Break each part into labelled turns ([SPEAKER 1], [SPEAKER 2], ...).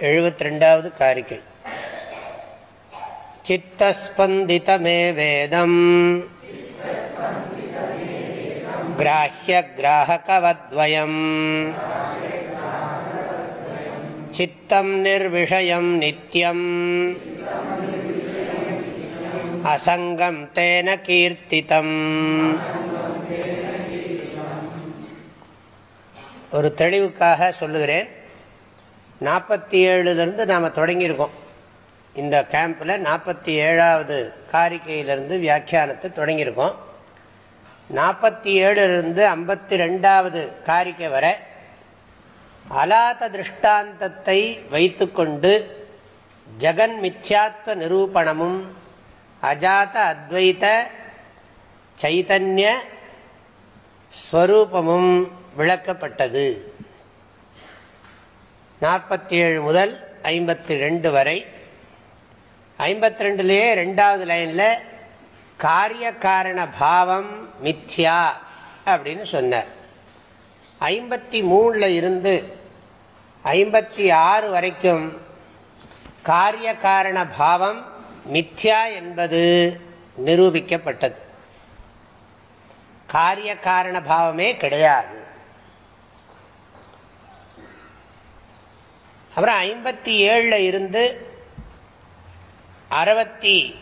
[SPEAKER 1] எழுபத்தி ரெண்டாவது காரிக்கை. சித்தஸ்பந்திதமே வேதம். கிராஹ்ய கிராஹகவத்வயம். சித்தம் நிர்விஷயம் நித்யம். அசங்கம் தேன கீர்த்தித்தம் ஒரு தெளிவுக்காக சொல்லுகிறேன். நாற்பத்தி ஏழுலேருந்து நாம் தொடங்கியிருக்கோம். இந்த கேம்பில் நாற்பத்தி ஏழாவது காரிக்கையிலிருந்து வியாக்கியானத்தை தொடங்கியிருக்கோம். நாற்பத்தி ஏழுலேருந்து ஐம்பத்தி ரெண்டாவது காரிக்கை வரை அலாத திருஷ்டாந்தத்தை வைத்துக்கொண்டு ஜெகன் மித்யாத்வ நிரூபணமும் அஜாத அத்வைத சைதன்ய ஸ்வரூபமும் விளக்கப்பட்டது. நாற்பத்தி ஏழு முதல் ஐம்பத்தி ரெண்டு வரை. ஐம்பத்தி ரெண்டுலேயே ரெண்டாவது லைனில் காரிய காரண பாவம் மித்யா அப்படின்னு சொன்னார். ஐம்பத்தி மூணில் இருந்து ஐம்பத்தி ஆறு வரைக்கும் காரிய காரண பாவம் மித்யா என்பது நிரூபிக்கப்பட்டது. காரிய காரண பாவமே கிடையாது. அப்புறம் ஐம்பத்தி ஏழில் இருந்து அறுபத்தி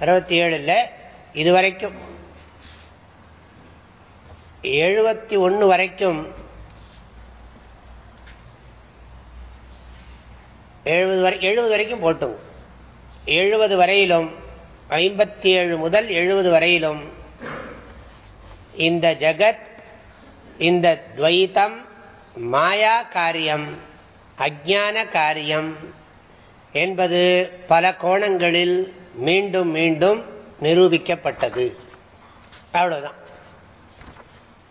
[SPEAKER 1] அறுபத்தி ஏழில் இதுவரைக்கும். எழுபத்தி ஒன்று வரைக்கும். எழுபது வரை எழுபது வரைக்கும் போட்டோம். எழுபது வரையிலும் ஐம்பத்தி ஏழு முதல் எழுபது வரையிலும் இந்த ஜகத் இந்த துவைத்தம் மாயா காரியம். அஜான காரியம் என்பது பல கோணங்களில் மீண்டும் மீண்டும் நிரூபிக்கப்பட்டது. அவ்வளோதான்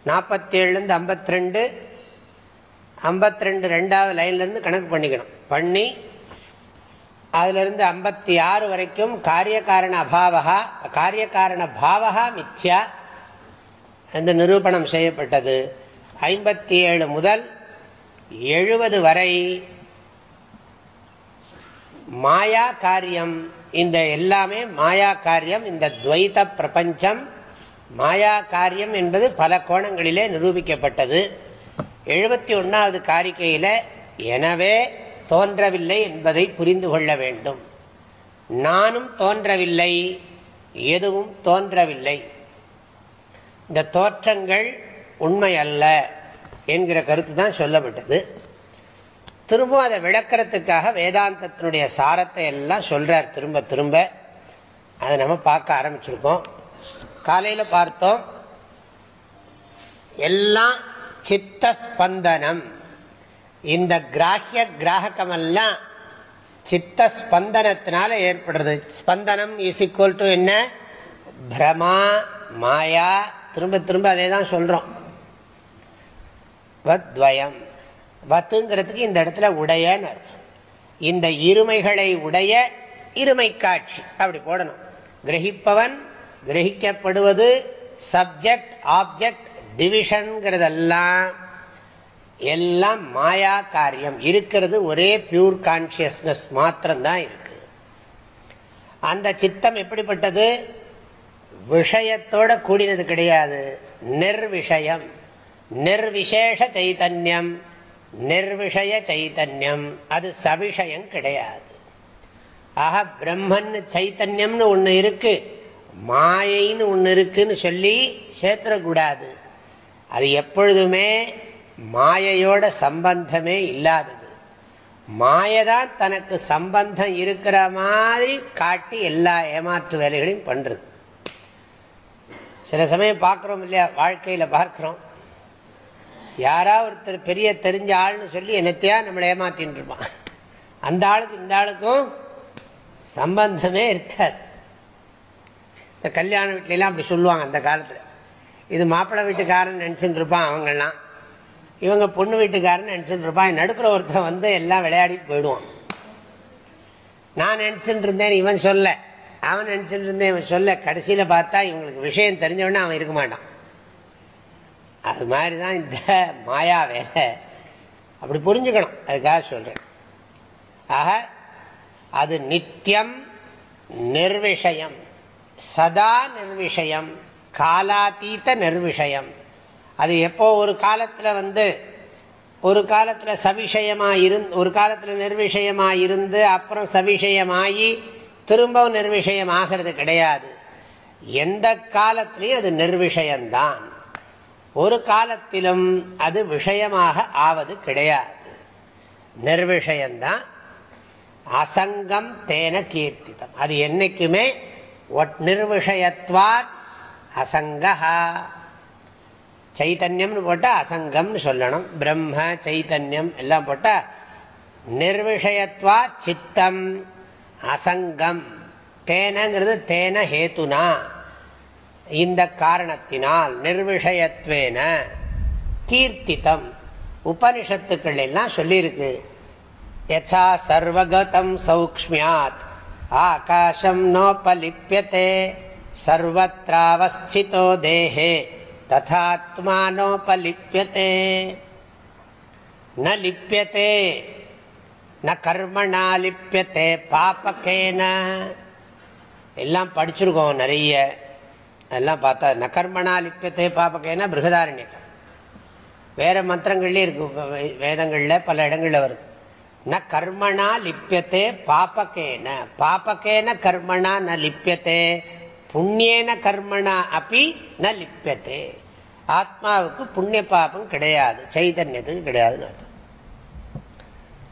[SPEAKER 1] நாற்பத்தேழுலேருந்து ஐம்பத்தி ரெண்டு ஐம்பத்தி ரெண்டு ரெண்டாவது லைன்லேருந்து கணக்கு பண்ணிக்கணும். பண்ணி அதிலிருந்து ஐம்பத்தி ஆறு வரைக்கும் காரியகாரண அபாவகா காரியக்காரண பாவகா மித்யா என்று நிரூபணம் செய்யப்பட்டது. ஐம்பத்தி ஏழு முதல் எழுபது வரை மாயா காரியம். இந்த எல்லாமே மாயா காரியம் இந்த துவைத பிரபஞ்சம். மாயா காரியம் என்பது பல கோணங்களிலே நிரூபிக்கப்பட்டது. எழுபத்தி ஒன்றாவது காரிக்கையில் எனவே தோன்றவில்லை என்பதை புரிந்து கொள்ள வேண்டும். நானும் தோன்றவில்லை எதுவும் தோன்றவில்லை. இந்த தோற்றங்கள் உண்மை அல்ல என்கிற கருத்து தான் சொல்லப்பட்டது. திரும்ப அதை விளக்கிறதுக்காக வேதாந்தத்தினுடைய சாரத்தை எல்லாம் சொல்றார். திரும்ப திரும்ப. அதை நம்ம பார்க்க ஆரம்பிச்சிருக்கோம். காலையில் பார்த்தோம். எல்லாம் சித்த ஸ்பந்தனம் இந்த கிராஹிய கிராகமெல்லாம் சித்த ஸ்பந்தனத்தினால ஏற்படுறது. ஸ்பந்தனம் இஸ் ஈக்குவல் டு என்ன? பிரமா மாயா. திரும்ப திரும்ப அதே தான் சொல்கிறோம் வத்வயம். வத்துங்கிறதுக்கு இந்த இடத்துல உடையன்னு அர்த்தம். இந்த இருமைகளை உடைய இருமை காட்சி. அப்படி போடணும். கிரகிப்பவன் கிரகிக்கப்படுவது சப்ஜெக்ட் ஆப்ஜெக்ட் டிவிஷன்கிறதெல்லாம் எல்லாம் மாயா காரியம். இருக்கிறது ஒரே பியூர் கான்சியஸ்னஸ் மாத்திரம்தான் இருக்கு. அந்த சித்தம் எப்படிப்பட்டது? விஷயத்தோட கூடினது கிடையாது. நிர்விஷயம். நிர்விசேஷ சைதன்யம் நிர்விஷய சைத்தன்யம் அது சவிஷயம் கிடையாது. ஆக பிரம்மன் சைத்தன்யம்னு ஒன்று இருக்கு. மாயைன்னு ஒன்று இருக்குன்னு சொல்லி சேர்த்துடக்கூடாது அது எப்பொழுதுமே மாயையோட சம்பந்தமே இல்லாதது. மாயதான் தனக்கு சம்பந்தம் இருக்கிற மாதிரி காட்டி எல்லா ஏமாற்று வேலைகளையும் பண்றது. சில சமயம் பார்க்குறோம் இல்லையா? வாழ்க்கையில் பார்க்குறோம். யாரா ஒருத்தர் பெரிய தெரிஞ்ச ஆள்னு சொல்லி என்னத்தையா நம்மளை ஏமாத்தின்னு இருப்பான். அந்த ஆளுக்கு இந்த ஆளுக்கும் சம்பந்தமே இருக்காது. இந்த கல்யாண வீட்லாம் அப்படி சொல்லுவாங்க அந்த காலத்தில். இது மாப்பிள்ளை வீட்டுக்காரன் நினச்சிட்டு இருப்பான் அவங்கெல்லாம். இவங்க பொண்ணு வீட்டுக்காரன் நினச்சிட்டு இருப்பான். நடுப்புற ஒருத்தன் வந்து எல்லாம் விளையாடி போயிடுவான். நான் நினச்சிட்டு இருந்தேன் இவன் சொல்ல. அவன் நினச்சிட்டு இருந்தேன் இவன் சொல்ல. கடைசியில் பார்த்தா இவங்களுக்கு விஷயம் தெரிஞ்சவொடனே அவன் இருக்க மாட்டான். அது மாதிரி தான் இந்த மாயா வேலை. அப்படி புரிஞ்சுக்கணும். அதுக்காக சொல்கிறேன் ஆக அது நித்தியம் நிர்விஷயம். சதா நிர்விஷயம். காலாத்தீத்த நிர்விஷயம். அது எப்போ ஒரு காலத்தில் வந்து ஒரு காலத்தில் சவிஷயமாக இருந்து ஒரு காலத்தில் நிர்விஷயமாக இருந்து அப்புறம் சவிஷயமாகி திரும்பவும் நிர்விஷயம் ஆகிறது கிடையாது. எந்த காலத்திலையும் அது நிர்விஷயம்தான். ஒரு காலத்திலும் அது விஷயமாக ஆவது கிடையாது. நிர்விஷயம்தான் அசங்கம் தேன கீர்த்திதம். அது என்னைக்குமே நிர்விஷயத்வாத் அசங்கா சைத்தன்யம்னு போட்டால் அசங்கம்னு சொல்லணும். பிரம்ம சைத்தன்யம் எல்லாம் போட்டால் நிர்விஷயத்வா சித்தம் அசங்கம். தேனங்கிறது தேன ஹேத்துனா. இந்த காரணத்தினால் நிர்விஷயத்வேன கீர்த்தித்தம் உபனிஷத்துக்கள் எல்லாம் சொல்லியிருக்கு. யசா சர்வகதம் சௌக்மியாத் ஆகாஷம் நோபலிப்பியதே சர்வத்திராவஸ்திதோ தேஹே. ததாத்மானோபலிப்பியதே ந லிப்பியதே ந கர்மணா லிப்பியத்தே பாப்பகேன. எல்லாம் படிச்சிருக்கோம் நிறைய. எல்லாம் பார்த்தா ந கர்மணா லிப்பியத்தே பாப்பகேன பிருகதாரண்யக்கம். வேற மந்திரங்கள்லேயே இருக்கு வேதங்களில் பல இடங்களில் வருது. ந கர்மணா லிப்பியத்தே பாப்பகேன பாப்பகேன கர்மணா ந லிப்பியத்தே புண்ணியன கர்மணா அப்படி ந லிப்பியத்தே ஆத்மாவுக்கு புண்ணிய பாபம் கிடையாது சைதன்யத்துக்கு கிடையாதுன்னு அர்த்தம்.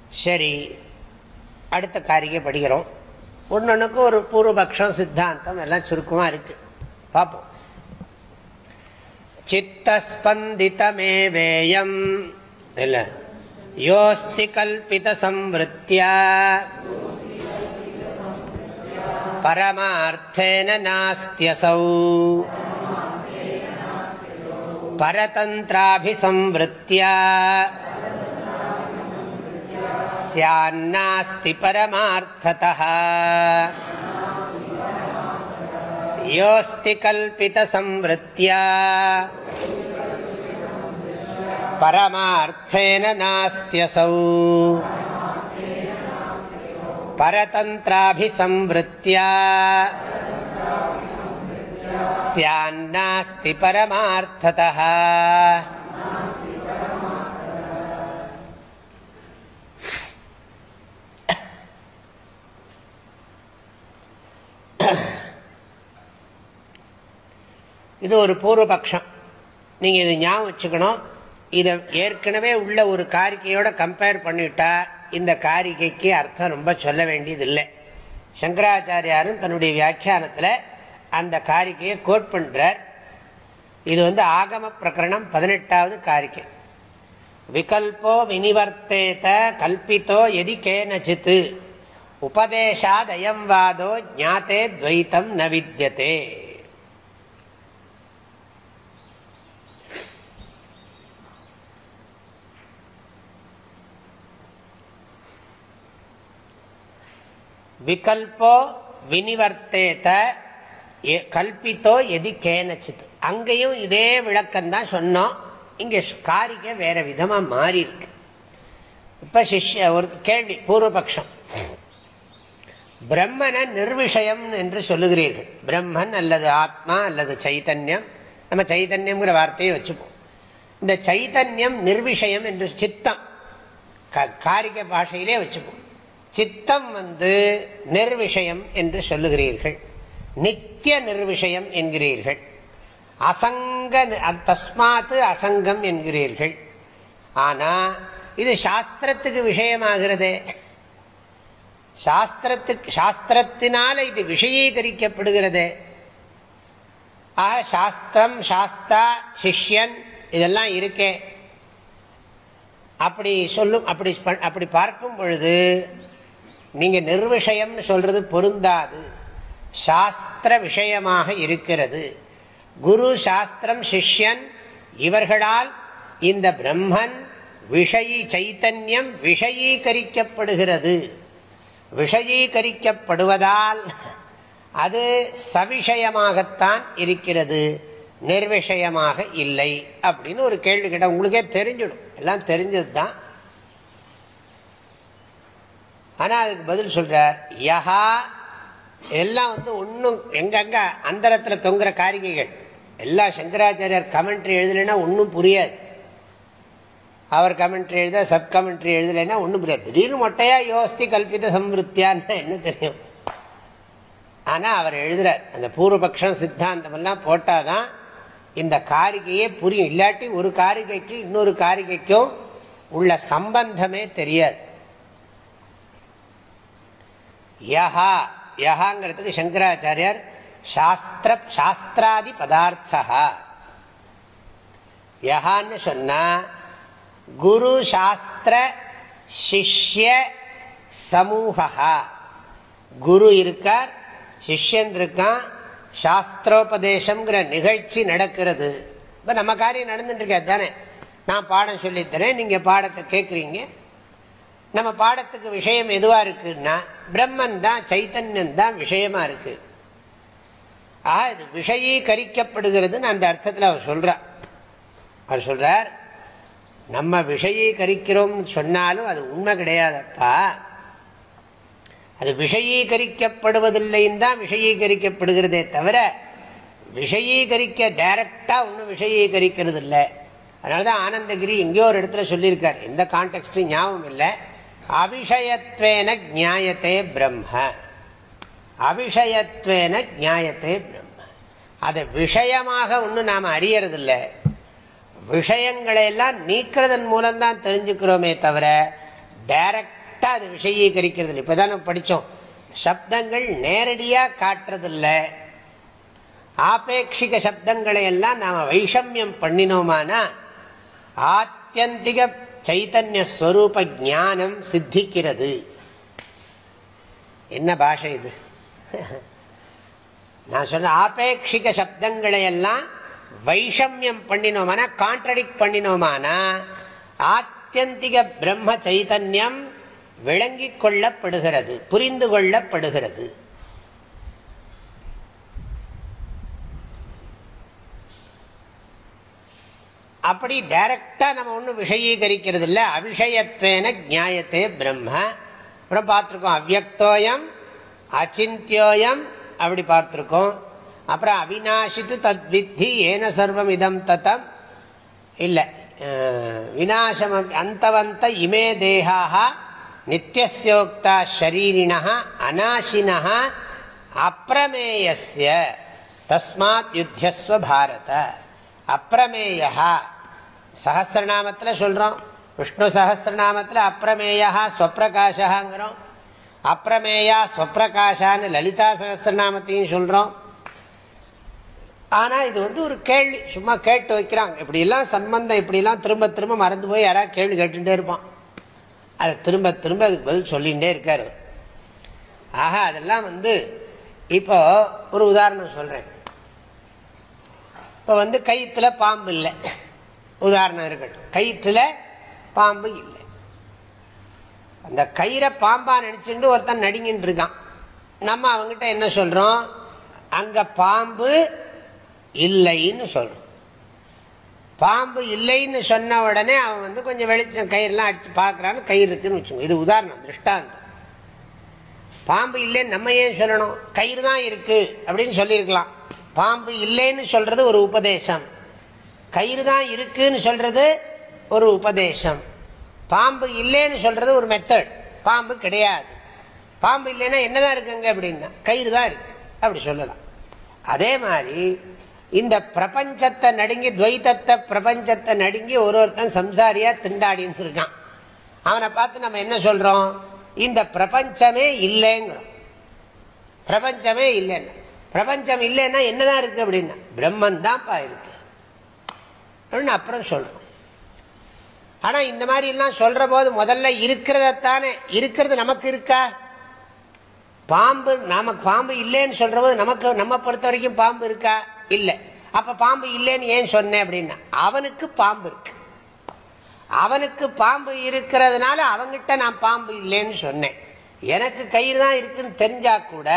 [SPEAKER 1] சரி அடுத்த காரிகை படிக்கிறோம். ஒன்னொன்னுக்கு ஒரு பூர்வபக்ஷம் சித்தாந்தம் எல்லாம் சுருக்கமாக இருக்கு. பார்ப்போம் சித்தஸ்பந்திதமேவேயம். இல்லை. யோஸ்தி கல்பிதசம்வத்தியா பரமார்த்தேன நாஸ்தியசௌ. பரதந்திராபிசம்வத்தியா ஸ்யான்னாஸ்தி பரமார்த்ததா योऽस्ति कल्पितसंवृत्या परमार्थेन नास्त्यसौ परतन्त्राभिसंवृत्या स्यान्नास्ति परमार्थतः இது ஒரு பூர்வபக்ஷம். நீங்கள் இதை ஞாபகம் வச்சுக்கணும். இதை ஏற்கனவே உள்ள ஒரு காரிக்கையோட கம்பேர் பண்ணிவிட்டா இந்த காரிகைக்கு அர்த்தம் ரொம்ப சொல்ல வேண்டியது இல்லை சங்கராச்சாரியாரும் தன்னுடைய வியாக்கியானத்தில் அந்த காரிக்கையை கோட் பண்ணுறார் இது வந்து ஆகம பிரகரணம் பதினெட்டாவது காரிக்கை விகல்போ வினிவர்த்தேத கல்பித்தோ எதி கேனச்சித்து உபதேசாதயம் வாதோ ஜாத்தே துவைத்தம் ந வித்தியதே விகல்போ வினிவர்த்தேத கல்பித்தோ எதி கேனச்சித். அங்கேயும் இதே விளக்கம் தான் சொன்னோம். இங்கே காரிக்கை வேற விதமாக மாறி இருக்கு இப்போ சிஷ்ய ஒரு கேள்வி பூர்வபக்ஷம். பிரம்மனை நிர்விஷயம் என்று சொல்லுகிறீர்கள். பிரம்மன் அல்லது ஆத்மா அல்லது சைத்தன்யம். நம்ம சைத்தன்யம்ங்கிற வார்த்தையை வச்சுப்போம். இந்த சைத்தன்யம் நிர்விஷயம் என்று சித்தம். காரிக பாஷையிலே வச்சுப்போம். சித்தம் வந்து நிர்விஷயம் என்று சொல்லுகிறீர்கள். நித்திய நிர்விஷயம் என்கிறீர்கள். அசங்க தஸ்மாத்து அசங்கம் என்கிறீர்கள். ஆனா இது சாஸ்திரத்துக்கு விஷயமாகிறதே. சாஸ்திரத்துக்கு சாஸ்திரத்தினால இது விஷயீகரிக்கப்படுகிறதே. ஆக சாஸ்திரம் சாஸ்தா சிஷ்யன் இதெல்லாம் இருக்கே. அப்படி சொல்லும் அப்படி அப்படி பார்க்கும் பொழுது நீங்க நிர்விஷயம்னு சொல்றது பொருந்தாது. சாஸ்திர விஷயமாக இருக்கிறது. குரு சாஸ்திரம் சிஷ்யன் இவர்களால் இந்த பிரம்மன் விஷயி சைத்தன்யம் விஷயீகரிக்கப்படுகிறது. விஷயீகரிக்கப்படுவதால் அது சவிஷயமாகத்தான் இருக்கிறது. நிர்விஷயமாக இல்லை அப்படின்னு ஒரு கேள்வி கேட்டால் உங்களுக்கே தெரிஞ்சிடும். எல்லாம் தெரிஞ்சது தான் ஆனால் அதுக்கு பதில் சொல்கிறார் யஹா எல்லாம் வந்து ஒன்றும் எங்கங்க அந்தரத்தில் தொங்குற காரிகைகள். எல்லா சங்கராச்சாரியார் கமெண்ட்ரி எழுதலைன்னா ஒன்றும் புரியாது. அவர் கமெண்ட்ரி எழுத சப் கமெண்ட்ரி எழுதலைன்னா ஒன்றும் புரியாது. திடீர்னு மொட்டையாக யோஸ்தி கல்பித சம்ருத்தியான்னு என்ன தெரியும்? ஆனால் அவர் எழுதுகிறார் அந்த பூர்வபக்ஷம் சித்தாந்தமெல்லாம் போட்டால் தான் இந்த காரிகையே புரியும். இல்லாட்டி ஒரு காரிகைக்கு இன்னொரு காரிகைக்கும் உள்ள சம்பந்தமே தெரியாது. யஹா. யஹாங்கிறதுக்கு சங்கராச்சாரியார் சாஸ்திர சாஸ்திராதி பதார்த்தா யஹான்னு சொன்னா குரு சாஸ்திர சிஷ்ய சமூகா குரு இருக்கார் சிஷ்யன் இருக்கான் சாஸ்திரோபதேசம்ங்கிற நிகழ்ச்சி நடக்கிறது. இப்போ நம்ம காரியம் நடந்துட்டு இருக்காது தானே நான் பாடம் சொல்லித்தரேன் நீங்கள் பாடத்தை கேட்குறீங்க நம்ம பாடத்துக்கு விஷயம் எதுவாக இருக்குன்னா பிரம்மன் தான் சைத்தன்யம் தான் விஷயமா இருக்கு. ஆக இது விஷயீகரிக்கப்படுகிறதுன்னு அந்த அர்த்தத்தில் அவர் சொல்றார் அவர் சொல்றார் நம்ம விஷயீகரிக்கிறோம்னு சொன்னாலும் அது உண்மை கிடையாதப்பா. அது விஷயீகரிக்கப்படுவதில்லைன்னு தான் விஷயீகரிக்கப்படுகிறதே தவிர விஷயீகரிக்க டைரக்டா ஒன்றும் விஷயீகரிக்கிறது இல்லை அதனாலதான் ஆனந்தகிரி எங்கேயோ ஒரு இடத்துல சொல்லியிருக்கார். எந்த கான்டெக்ட்டும் ஞாபகம் இல்லை. அபிஷயத்வேன ஜாயத்தே பிரம்ம. அபிஷயத்வேன ஜாயத்தே பிரம்ம. அதை விஷயமாக ஒன்றும் நாம் அறியறதில்லை. விஷயங்களை எல்லாம் நீக்கிறதன் மூலம்தான் தெரிஞ்சுக்கிறோமே தவிர டைரக்டாக அது விஷயீகரிக்கிறது இப்பதான் நம்ம படித்தோம் சப்தங்கள் நேரடியாக காட்டுறதில்லை. ஆபேட்சிக சப்தங்களை எல்லாம் நாம் வைஷமியம் பண்ணினோமானா ஆத்தியந்திக சைத்தன்யஸ்வரூப ஜானம் சித்திக்கிறது. என்ன பாஷை இது? நான் சொன்ன ஆபேட்சிக சப்தங்களை எல்லாம் வைஷமியம் பண்ணினோமானா கான்ட்ரடிக்ட் பண்ணினோமானா ஆத்தியந்திக பிரம்ம சைதன்யம் விளங்கிக் கொள்ளப்படுகிறது புரிந்து கொள்ளப்படுகிறது. அப்படி டைரக்டா நம்ம ஒன்றும் விஷயீகரிக்கிறது இல்லை அவிஷயத்வேன ஜாயத்தே பிரம்ம. அப்புறம் பார்த்துருக்கோம் அவ்வக்தோயம் அச்சிந்தியோயம் அப்படி பார்த்துருக்கோம். அப்புறம் அவிநாசித்து தத் வித்தி ஏன சர்வம் இதம் தத்தம் இல்லை விநாசம் அந்தவந்த இமே தேகாக நித்தியசோக்தா ஷரீரிண அநாசினா அப்பிரமேயஸ்ய தஸ்மாத் யுத்தியஸ்வ பாரத. அப்பிரமேயா சஹசிரநாமத்தில் சொல்கிறோம் விஷ்ணு சஹசிரநாமத்தில் அப்பிரமேயா ஸ்வப்பிரகாஷாங்கிறோம். அப்பிரமேயா ஸ்வப்பிரகாஷான்னு லலிதா சகசிரநாமத்தையும் சொல்கிறோம் ஆனால் இது வந்து ஒரு கேள்வி. சும்மா கேட்டு வைக்கிறாங்க. இப்படிலாம் சம்பந்தம் இப்படிலாம் திரும்ப திரும்ப மறந்து போய் யாராவது கேள்வி கேட்டுகிட்டே இருப்பான். அதை திரும்ப திரும்ப அதுக்கு பதில் சொல்லிகிட்டே இருக்கார். ஆக அதெல்லாம் வந்து இப்போ ஒரு உதாரணம் சொல்கிறேன் இப்போ வந்து கயிற்றுல பாம்பு இல்லை உதாரணம் இருக்கட்டும். கயிற்றுல பாம்பு இல்லை. அந்த கயிறை பாம்பா நினைச்சுட்டு ஒருத்தன் நடிங்கின்னு இருக்கான். நம்ம அவங்ககிட்ட என்ன சொல்றோம்? அங்க பாம்பு இல்லைன்னு சொல்றோம். பாம்பு இல்லைன்னு சொன்ன உடனே அவன் வந்து கொஞ்சம் வெளிச்சம் கயிறுலாம் அடிச்சு பார்க்கறான்னு கயிறு இருக்குன்னு வச்சுக்கோங்க. இது உதாரணம் திருஷ்டாந்தம். பாம்பு இல்லைன்னு நம்ம ஏன் சொல்லணும்? கயிறு தான் இருக்கு அப்படின்னு சொல்லியிருக்கலாம். பாம்பு இல்லைன்னு சொல்றது ஒரு உபதேசம். கயிறு தான் இருக்குன்னு சொல்றது ஒரு உபதேசம். பாம்பு இல்லைன்னு சொல்றது ஒரு மெத்தட் பாம்பு கிடையாது. பாம்பு இல்லைன்னா என்னதான் இருக்குங்க அப்படின்னா கயிறு தான் இருக்கு. அப்படி சொல்லலாம். அதே மாதிரி இந்த பிரபஞ்சத்தை நடுங்கி துவைத்தத்தை பிரபஞ்சத்தை நடுங்கி ஒரு ஒருத்தன் சம்சாரியா திண்டாடின்னு இருக்கான். அவனை பார்த்து நம்ம என்ன சொல்றோம்? இந்த பிரபஞ்சமே இல்லைங்கிறோம். பிரபஞ்சமே இல்லைன்னா. பிரபஞ்சம் இல்லைன்னா என்னதான் இருக்கு அப்படின்னா பிரம்மன் தான்ப்பா இருக்கு. அப்படின்னு அப்புறம் சொல்றோம் ஆனா இந்த மாதிரி எல்லாம் சொல்ற போது முதல்ல இருக்கிறதத்தானே இருக்கிறது நமக்கு இருக்கா? பாம்பு நமக்கு பாம்பு இல்லைன்னு சொல்ற போது நமக்கு நம்ம பொறுத்த வரைக்கும் பாம்பு இருக்கா? இல்லை. அப்ப பாம்பு இல்லைன்னு ஏன் சொன்னேன் அப்படின்னா அவனுக்கு பாம்பு இருக்கு. அவனுக்கு பாம்பு இருக்கிறதுனால அவங்கிட்ட நான் பாம்பு இல்லைன்னு சொன்னேன். எனக்கு கயிறு தான் இருக்குன்னு தெரிஞ்சா கூட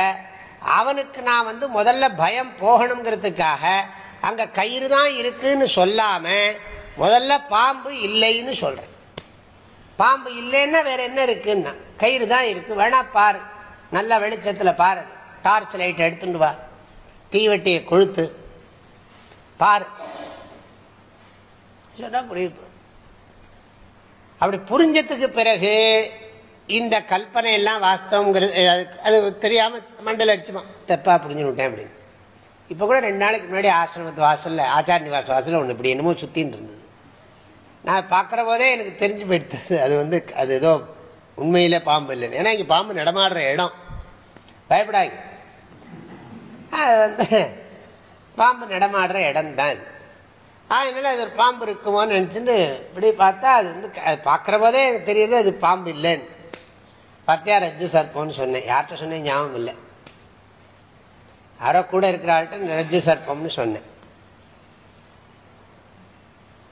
[SPEAKER 1] அவனுக்கு நான் வந்து முதல்ல பயம் போகணுங்கிறதுக்காக அங்க கயிறு தான் இருக்குன்னு சொல்லாம முதல்ல பாம்பு இல்லைன்னு சொல்றேன் பாம்பு இல்லைன்னா வேற என்ன இருக்குன்னா? கயிறு தான் இருக்கு. வேணா பாரு. நல்ல வெளிச்சத்துல பாரு. டார்ச் லைட் எடுத்துட்டு வா. தீவெட்டியை கொழுத்து. பாரு. சொன்னா புரியுது. அப்படி புரிஞ்சதுக்கு பிறகு இந்த கல்பனை எல்லாம் வாஸ்தவங்கிறது அது- தெரியாம மண்டல் அடிச்சுமா? தப்பா புரிஞ்சு விட்டேன் அப்படின்னு. இப்ப கூட ரெண்டு நாளைக்கு முன்னாடி ஆசிரமத்து வாசல்ல ஆச்சார நிவாச வாசல்ல ஒன்று இப்படி என்னமோ சுத்தின்னு இருந்தது. நான் பார்க்குற போதே எனக்கு தெரிஞ்சு போயிடுது. அது வந்து அது ஏதோ உண்மையில் பாம்பு இல்லைன்னு. ஏன்னா இங்கே பாம்பு நடமாடுற இடம். பயப்படாங்க அது வந்து பாம்பு நடமாடுற இடம் தான் இது அதனால அது ஒரு பாம்பு இருக்குமோன்னு நினச்சின்னு இப்படி பார்த்தா அது வந்து அது பார்க்குற போதே எனக்கு தெரியுது அது பாம்பு இல்லைன்னு. பார்த்தியா ரஜ்ஜு சர்ப்பம்னு சொன்னேன். யார்கிட்ட சொன்னேன் ஞாபகம் இல்லை. அரை கூட இருக்கிற ஆள்கிட்ட ரஜ்ஜு சர்ப்பம்னு சொன்னேன்.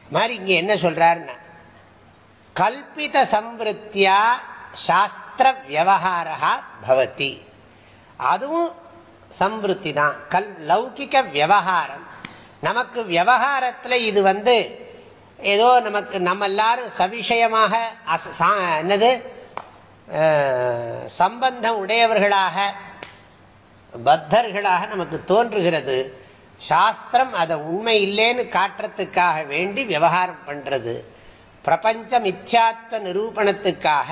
[SPEAKER 1] மாதிரி இங்க என்ன சொல்றாருன்னா கல்பித சம்பிருத்தியா சாஸ்திர வியவஹாரா பவதி. அதுவும் சம்பிருத்தி தான். கல் லௌகிக வியவஹாரம் நமக்கு விவகாரத்தில் இது வந்து ஏதோ நமக்கு நம்ம எல்லாரும் சவிஷயமாக அஸ் சா- என்னது சம்பந்தம் உடையவர்களாக பத்தர்களாக நமக்கு தோன்றுகிறது. சாஸ்திரம் அதை உண்மை இல்லைன்னு காட்டுறதுக்காக வேண்டி விவகாரம் பண்றது. பிரபஞ்ச மித்யாத்வ நிரூபணத்துக்காக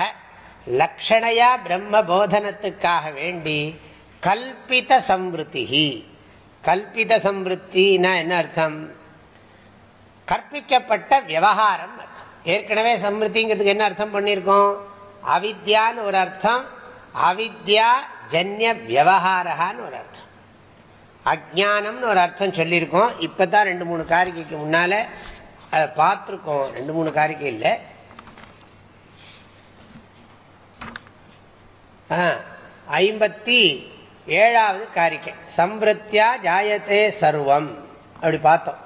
[SPEAKER 1] லக்ஷணையா பிரம்ம போதனத்துக்காக வேண்டி கல்பித சம்ருத்தி கல்பித சம்ருத்தினா என்ன அர்த்தம்? கற்பிக்கப்பட்ட விவகாரம் அர்த்தம். ஏற்கனவே சம்ருத்திங்கிறதுக்கு என்ன அர்த்தம் பண்ணியிருக்கோம்? அவித்யான்னு ஒரு அர்த்தம். அவித்யா ஜன்ய விவகாரகான்னு ஒரு அர்த்தம். அஜானம்னு ஒரு அர்த்தம் சொல்லியிருக்கோம். இப்போ தான் ரெண்டு மூணு காரிக்கைக்கு முன்னால் அதை பார்த்துருக்கோம். ரெண்டு மூணு காரிக்கை இல்லை. ஆ, ஐம்பத்தி ஏழாவது காரிக்கை சம்பிருத்தியா ஜாயத்தே சர்வம். அப்படி பார்த்தோம்.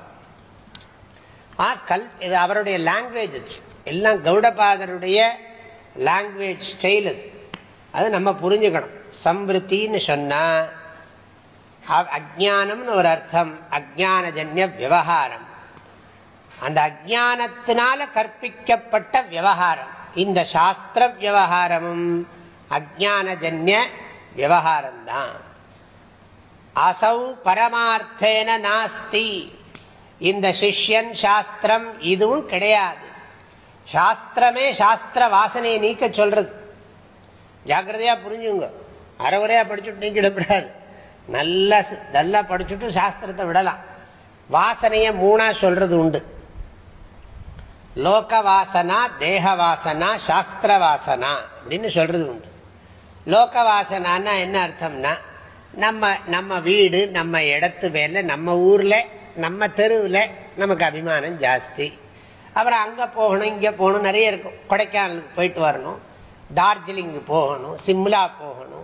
[SPEAKER 1] ஆ கல் இது அவருடைய லாங்குவேஜ் இது. எல்லாம் கௌடபாதருடைய லாங்குவேஜ் ஸ்டைல் அது அது நம்ம புரிஞ்சுக்கணும். சம்ருத்தின்னு சொன்னால் அஜானம்னு அஜ்ஞானம்னு ஒரு அர்த்தம் அஜானஜன்ய விவகாரம். அந்த அஜானத்தினால கற்பிக்கப்பட்ட விவகாரம். இந்த சாஸ்திர விவகாரமும் அஜானஜன்ய விவகாரம் அசௌ பரமார்த்தேன நாஸ்தி. இந்த சிஷ்யன் சாஸ்திரம் இதுவும் கிடையாது. சாஸ்திரமே சாஸ்திர வாசனையை நீக்க சொல்றது. ஜாக்கிரதையா புரிஞ்சுங்க. அரைவரையாக படிச்சுட்டு நீக்கிடக்கூடாது. நல்லா நல்லா படிச்சுட்டு சாஸ்திரத்தை விடலாம். வாசனையை மூணாக சொல்றது உண்டு. லோக வாசனா தேக வாசனா சாஸ்திர வாசனா அப்படின்னு சொல்றது உண்டு. லோக வாசனான்னா என்ன அர்த்தம்னா நம்ம நம்ம வீடு நம்ம இடத்து வேலை நம்ம ஊரில் நம்ம தெருவில் நமக்கு அபிமானம் ஜாஸ்தி. அப்புறம் அங்கே போகணும் இங்கே போகணும் நிறைய இருக்கும். கொடைக்கானலுக்கு போயிட்டு வரணும். டார்ஜிலிங்கு போகணும் சிம்லா போகணும்.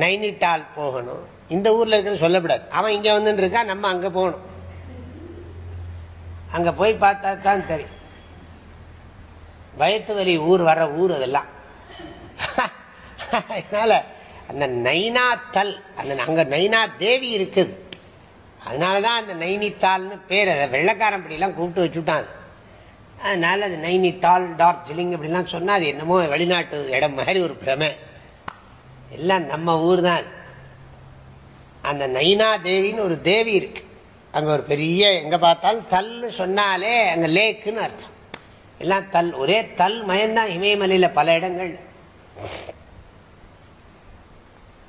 [SPEAKER 1] நைனிட்டால் போகணும். இந்த ஊரில் இருக்கிறது சொல்லக்கூடாது அவன் இங்கே வந்துட்டு இருக்கா நம்ம அங்கே போகணும். அங்கே போய் பார்த்தா தான் தெரியும் வயத்து வலி ஊர் வர ஊர் அதெல்லாம். அதனால அந்த நைனாத்தல் அந்த அங்கே நைனா தேவி இருக்குது. அதனாலதான் அந்த நைனித்தால்னு பேர். அதை வெள்ளக்காரன் அப்படிலாம் கூப்பிட்டு வச்சுட்டான். அதனால அது நைனிட்டால் டார்ஜிலிங் அப்படிலாம் சொன்னால் அது என்னமோ வெளிநாட்டு இடம் மாதிரி ஒரு பிரமை. எல்லாம் நம்ம ஊர் தான் அந்த நைனா தேவின்னு ஒரு தேவி இருக்கு. அங்கே ஒரு பெரிய எங்கே பார்த்தாலும் தல்னு சொன்னாலே அங்கே லேக்குன்னு அர்த்தம். எல்லாம் தல் ஒரே தல் மயம்தான் இமயமலையில் பல இடங்கள்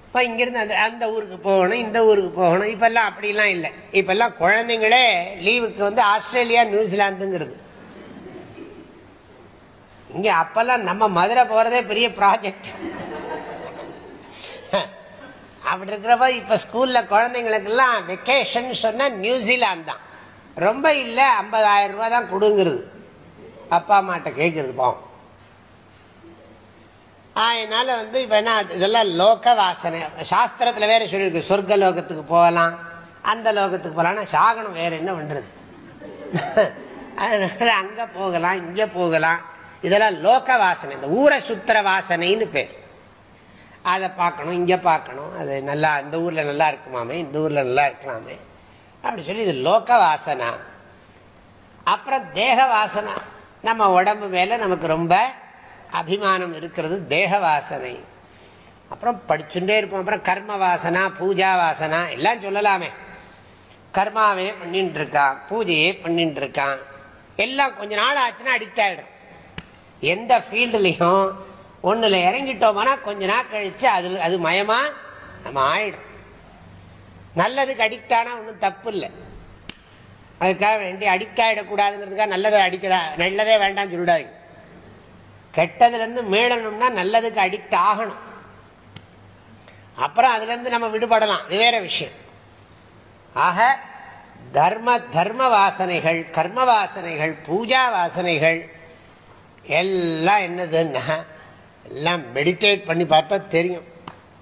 [SPEAKER 1] இப்போ இங்கிருந்து அந்த அந்த ஊருக்கு போகணும் இந்த ஊருக்கு போகணும் இப்பெல்லாம் அப்படிலாம் இல்லை. இப்போல்லாம் குழந்தைங்களே லீவுக்கு வந்து ஆஸ்திரேலியா நியூசிலாந்துங்கிறது. இங்கே அப்போல்லாம் நம்ம மதுரை போறதே பெரிய ப்ராஜெக்ட் அப்படி இருக்கிறப்ப இப்ப ஸ்கூல்ல குழந்தைங்களுக்கெல்லாம் வெக்கேஷன் சொன்னா நியூசிலாந்து தான். ரொம்ப இல்லை ஐம்பதாயிரம் ரூபாய் தான் கொடுங்கிறது. அப்பா அம்மாட்ட கேட்கறது பாவம். அதனால வந்து இப்ப என்ன இதெல்லாம் லோக வாசனை சாஸ்திரத்துல வேற சொல்லியிருக்கு சொர்க்க லோகத்துக்கு போகலாம் அந்த லோகத்துக்கு போகலாம். சாகனம் வேற என்ன பண்றது? அதனால அங்க போகலாம் இங்க போகலாம். இதெல்லாம் லோக வாசனை இந்த ஊரை சுத்திர வாசனைன்னு பேர். அதை பார்க்கணும் இங்கே பார்க்கணும். அது நல்லா இந்த ஊரில் நல்லா இருக்குமாமே இந்த ஊரில் நல்லா இருக்கலாமே. அப்படி சொல்லி இது லோக வாசனா அப்புறம் தேக வாசனா நம்ம உடம்பு மேலே நமக்கு ரொம்ப அபிமானம் இருக்கிறது தேக வாசனை அப்புறம் படிச்சுட்டே இருப்போம். அப்புறம் கர்ம வாசனா பூஜா வாசனா எல்லாம் சொல்லலாமே. கர்மாவே பண்ணிட்டு இருக்கான் பூஜையே பண்ணிட்டு இருக்கான் எல்லாம் கொஞ்ச நாள் ஆச்சுன்னா அடிக்ட் ஆகிடும் எந்த ஃபீல்டுலேயும் ஒன்றில் இறங்கிட்டோம்னா கொஞ்ச நாள் கழித்து அது அது மயமாக நம்ம ஆயிடும். நல்லதுக்கு அடிக்ட் ஆனால் ஒன்றும் தப்பு இல்லை. அதுக்காக வேண்டி அடிக்ட் ஆகிடக்கூடாதுங்கிறதுக்காக நல்லதை அடிக்கடா நல்லதே வேண்டாம் சொல்லிடாது கெட்டதுலேருந்து மீளணும்னா நல்லதுக்கு அடிக்ட் ஆகணும். அப்புறம் அதுலேருந்து நம்ம விடுபடலாம். இது வேற விஷயம். ஆக தர்ம தர்ம வாசனைகள் கர்ம வாசனைகள் பூஜா வாசனைகள் எல்லாம் என்னதுன்னா எல்லாம் மெடிடேட் பண்ணி பார்த்தா தெரியும்.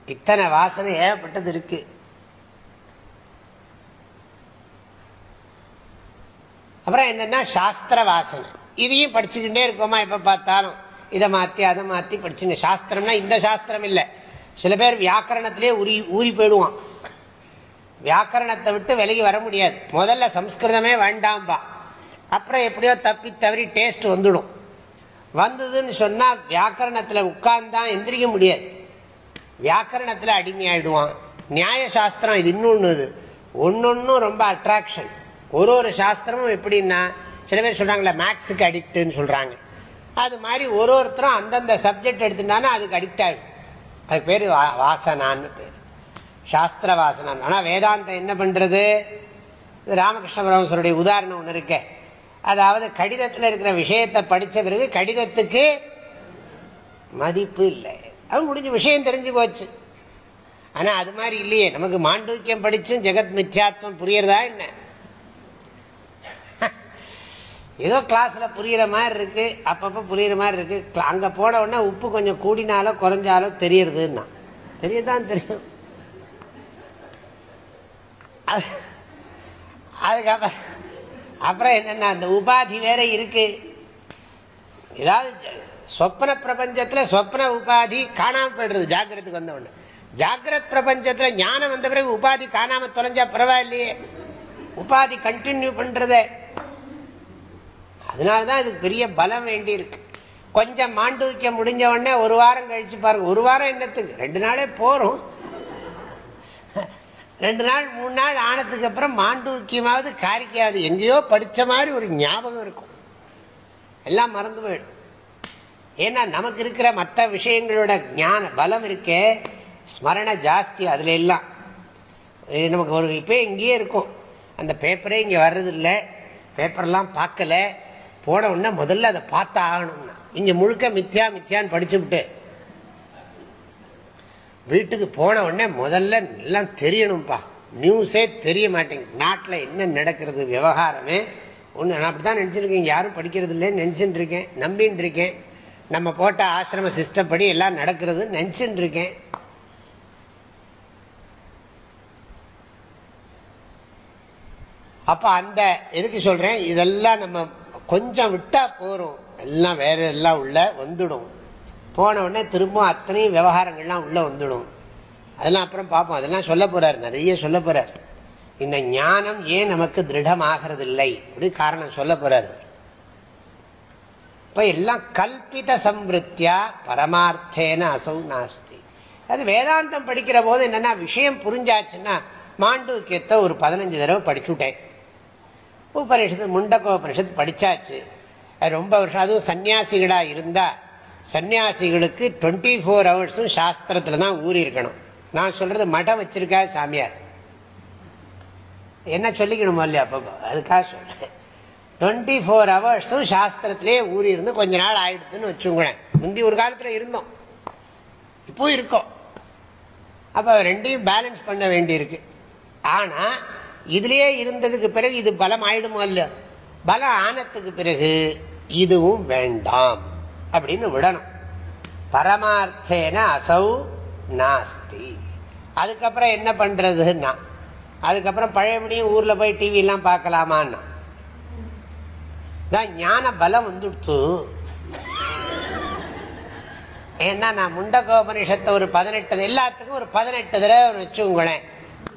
[SPEAKER 1] இத்தனை வாசனை ஏகப்பட்டது இருக்கு. அப்புறம் என்னன்னா சாஸ்திர வாசனை. இதையும் படிச்சுக்கிட்டே இருக்கோமா எப்ப பார்த்தாலும்? இதை மாத்தி அதை மாத்தி படிச்சுங்க சாஸ்திரம்னா இந்த சாஸ்திரம் இல்லை. சில பேர் வியாக்கரணத்திலே உரி ஊறி போயிடுவான். வியாக்கரணத்தை விட்டு விலகி வர முடியாது. முதல்ல சம்ஸ்கிருதமே வேண்டாம்பா. அப்புறம் எப்படியோ தப்பி தவறி டேஸ்ட் வந்துடும். வந்ததுன்னு சொன்னால் வியாக்கரணத்தில் உட்கார்ந்தான் எந்திரிக்க முடியாது. வியாக்கரணத்தில் அடிமையாயிடுவான். நியாய சாஸ்திரம் இது இன்னொன்று இது ஒன்னொன்னும் ரொம்ப அட்ராக்ஷன் ஒரு ஒரு சாஸ்திரமும் எப்படின்னா சில பேர் சொல்கிறாங்களே மேக்ஸுக்கு அடிக்ட்டுன்னு சொல்கிறாங்க அது மாதிரி ஒரு ஒருத்தரும் அந்தந்த சப்ஜெக்ட் எடுத்துட்டானா அதுக்கு அடிக்ட் ஆகிடும் அது பேர் வாசனான்னு பேர். சாஸ்திர வாசனான் ஆனால் வேதாந்தம் என்ன பண்ணுறது ராமகிருஷ்ண பரமசருடைய உதாரணம் ஒன்று இருக்கே. அதாவது கடிதத்தில் இருக்கிற விஷயத்தை படித்த பிறகு கடிதத்துக்கு மதிப்பு இல்லை. அது முடிஞ்ச விஷயம் தெரிஞ்சு போச்சு. ஆனால் அது மாதிரி இல்லையே. நமக்கு மாண்டூக்கியம் படித்தும் ஜெகத் மித்யாத்வம் புரியறதா என்ன? ஏதோ கிளாஸில் புரியுற மாதிரி இருக்குது அப்பப்போ புரிகிற மாதிரி இருக்குது அங்கே போன உடனே உப்பு கொஞ்சம் கூடினாலோ குறைஞ்சாலோ தெரியறதுன்னா. தெரியதான் தெரியும். அதுக்கப்புறம் அப்புறம் என்னென்ன அந்த உபாதி வேற இருக்கு. ஏதாவது சொப்ன பிரபஞ்சத்தில் சொப்ன உபாதி காணாமல் போயிடுறது ஜாக்கிரத்துக்கு வந்த உடனே. ஜாகிரத் பிரபஞ்சத்தில் ஞானம் வந்த பிறகு உபாதி காணாமல் தொலைஞ்சா பரவாயில்லையே. உபாதி கண்டினியூ பண்ணுறதே அதனால தான் இதுக்கு பெரிய பலம் வேண்டி இருக்கு. கொஞ்சம் மாண்டுவிக்க முடிஞ்ச உடனே ஒரு வாரம் கழிச்சு பாருங்க. ஒரு வாரம் என்னத்துக்கு? ரெண்டு நாளே போகிறோம் ரெண்டு நாள் மூணு நாள் ஆனதுக்கு அப்புறம் மாண்டூக்கியமாவது காரிக்காது எங்கேயோ படித்த மாதிரி ஒரு ஞாபகம் இருக்கும். எல்லாம் மறந்து போயிடும். ஏன்னா நமக்கு இருக்கிற மற்ற விஷயங்களோட ஞான பலம் இருக்கே ஸ்மரண ஜாஸ்தி அதில் எல்லாம். நமக்கு ஒரு இப்போ இங்கேயே இருக்கும். அந்த பேப்பரே இங்கே வர்றதில்லை. பேப்பர்லாம் பார்க்கல. போன உடனே முதல்ல அதை பார்த்தா ஆகணும்னா இங்கே முழுக்க மித்யா மித்யான்னு படிச்சுவிட்டு வீட்டுக்கு போன உடனே முதல்ல எல்லாம் தெரியணும்ப்பா நியூஸே தெரிய மாட்டேங்குது. நாட்டில் என்ன நடக்கிறது விவகாரமே? ஒன்று நான் அப்படி தான் நினச்சிருக்கேன். யாரும் படிக்கிறது இல்லைன்னு நினச்சிட்டு இருக்கேன் நம்பின்னு இருக்கேன் நம்ம போட்ட ஆசிரம சிஸ்டம் படி எல்லாம் நடக்கிறது நினச்சிட்டு இருக்கேன் அப்போ அந்த எதுக்கு சொல்கிறேன் இதெல்லாம் நம்ம கொஞ்சம் விட்டால் போகிறோம் எல்லாம் வேற எல்லாம் உள்ள வந்துடும். போன உடனே திரும்ப அத்தனையும் விவகாரங்கள்லாம் உள்ளே வந்துடும். அதெல்லாம் அப்புறம் பார்ப்போம். அதெல்லாம் சொல்ல போகிறார் நிறைய சொல்ல போகிறார் இந்த ஞானம் ஏன் நமக்கு திருடமாகிறது இல்லை அப்படி காரணம் சொல்ல போகிறார் இப்போ எல்லாம் கல்பித சம்பிருத்தியா பரமார்த்தேன அசௌ நாஸ்தி. அது வேதாந்தம் படிக்கிற போது என்னன்னா விஷயம் புரிஞ்சாச்சுன்னா மாண்டூக்கியத்தை ஒரு பதினஞ்சு தடவை படிச்சுட்டேன். உபனிஷத்து முண்டகோபனிஷத்து படித்தாச்சு ரொம்ப வருஷம். அதுவும் சன்னியாசிகளாக இருந்தால் சன்னியாசிகளுக்கு டுவெண்ட்டி ஃபோர் ஹவர்ஸும் சாஸ்திரத்தில் தான் ஊறி இருக்கணும் நான் சொல்கிறது மடம் வச்சிருக்கா சாமியார். என்ன சொல்லிக்கணுமோ இல்லையா அப்போ அதுக்காக சொல்கிறேன் டுவெண்ட்டி ஃபோர் ஹவர்ஸும் சாஸ்திரத்திலே ஊறி இருந்து கொஞ்ச நாள் ஆயிடுதுன்னு வச்சுங்களேன் முந்தி ஒரு காலத்தில் இருந்தோம். இப்போ இருக்கோம். அப்போ ரெண்டையும் பேலன்ஸ் பண்ண வேண்டியிருக்கு. ஆனால் இதுலயே இருந்ததுக்கு பிறகு இது பலம் ஆயிடுமோ இல்லை பலம் ஆனத்துக்கு பிறகு இதுவும் வேண்டாம். அப்படின்னு விடணும். பரமார்த்தேன அசௌ நாஸ்தி. அதுக்கப்புறம் என்ன பண்றதுன்னா அதுக்கப்புறம் பழையபடியும் ஊர்ல போய் டிவி எல்லாம் பார்க்கலாமான்னா ஞான பலம் வந்துடுத்து. ஏன்னா நான் முண்டகோபனிஷத்தை ஒரு பதினெட்டு எல்லாத்துக்கும் ஒரு பதினெட்டு தடவை வச்சுங்களேன்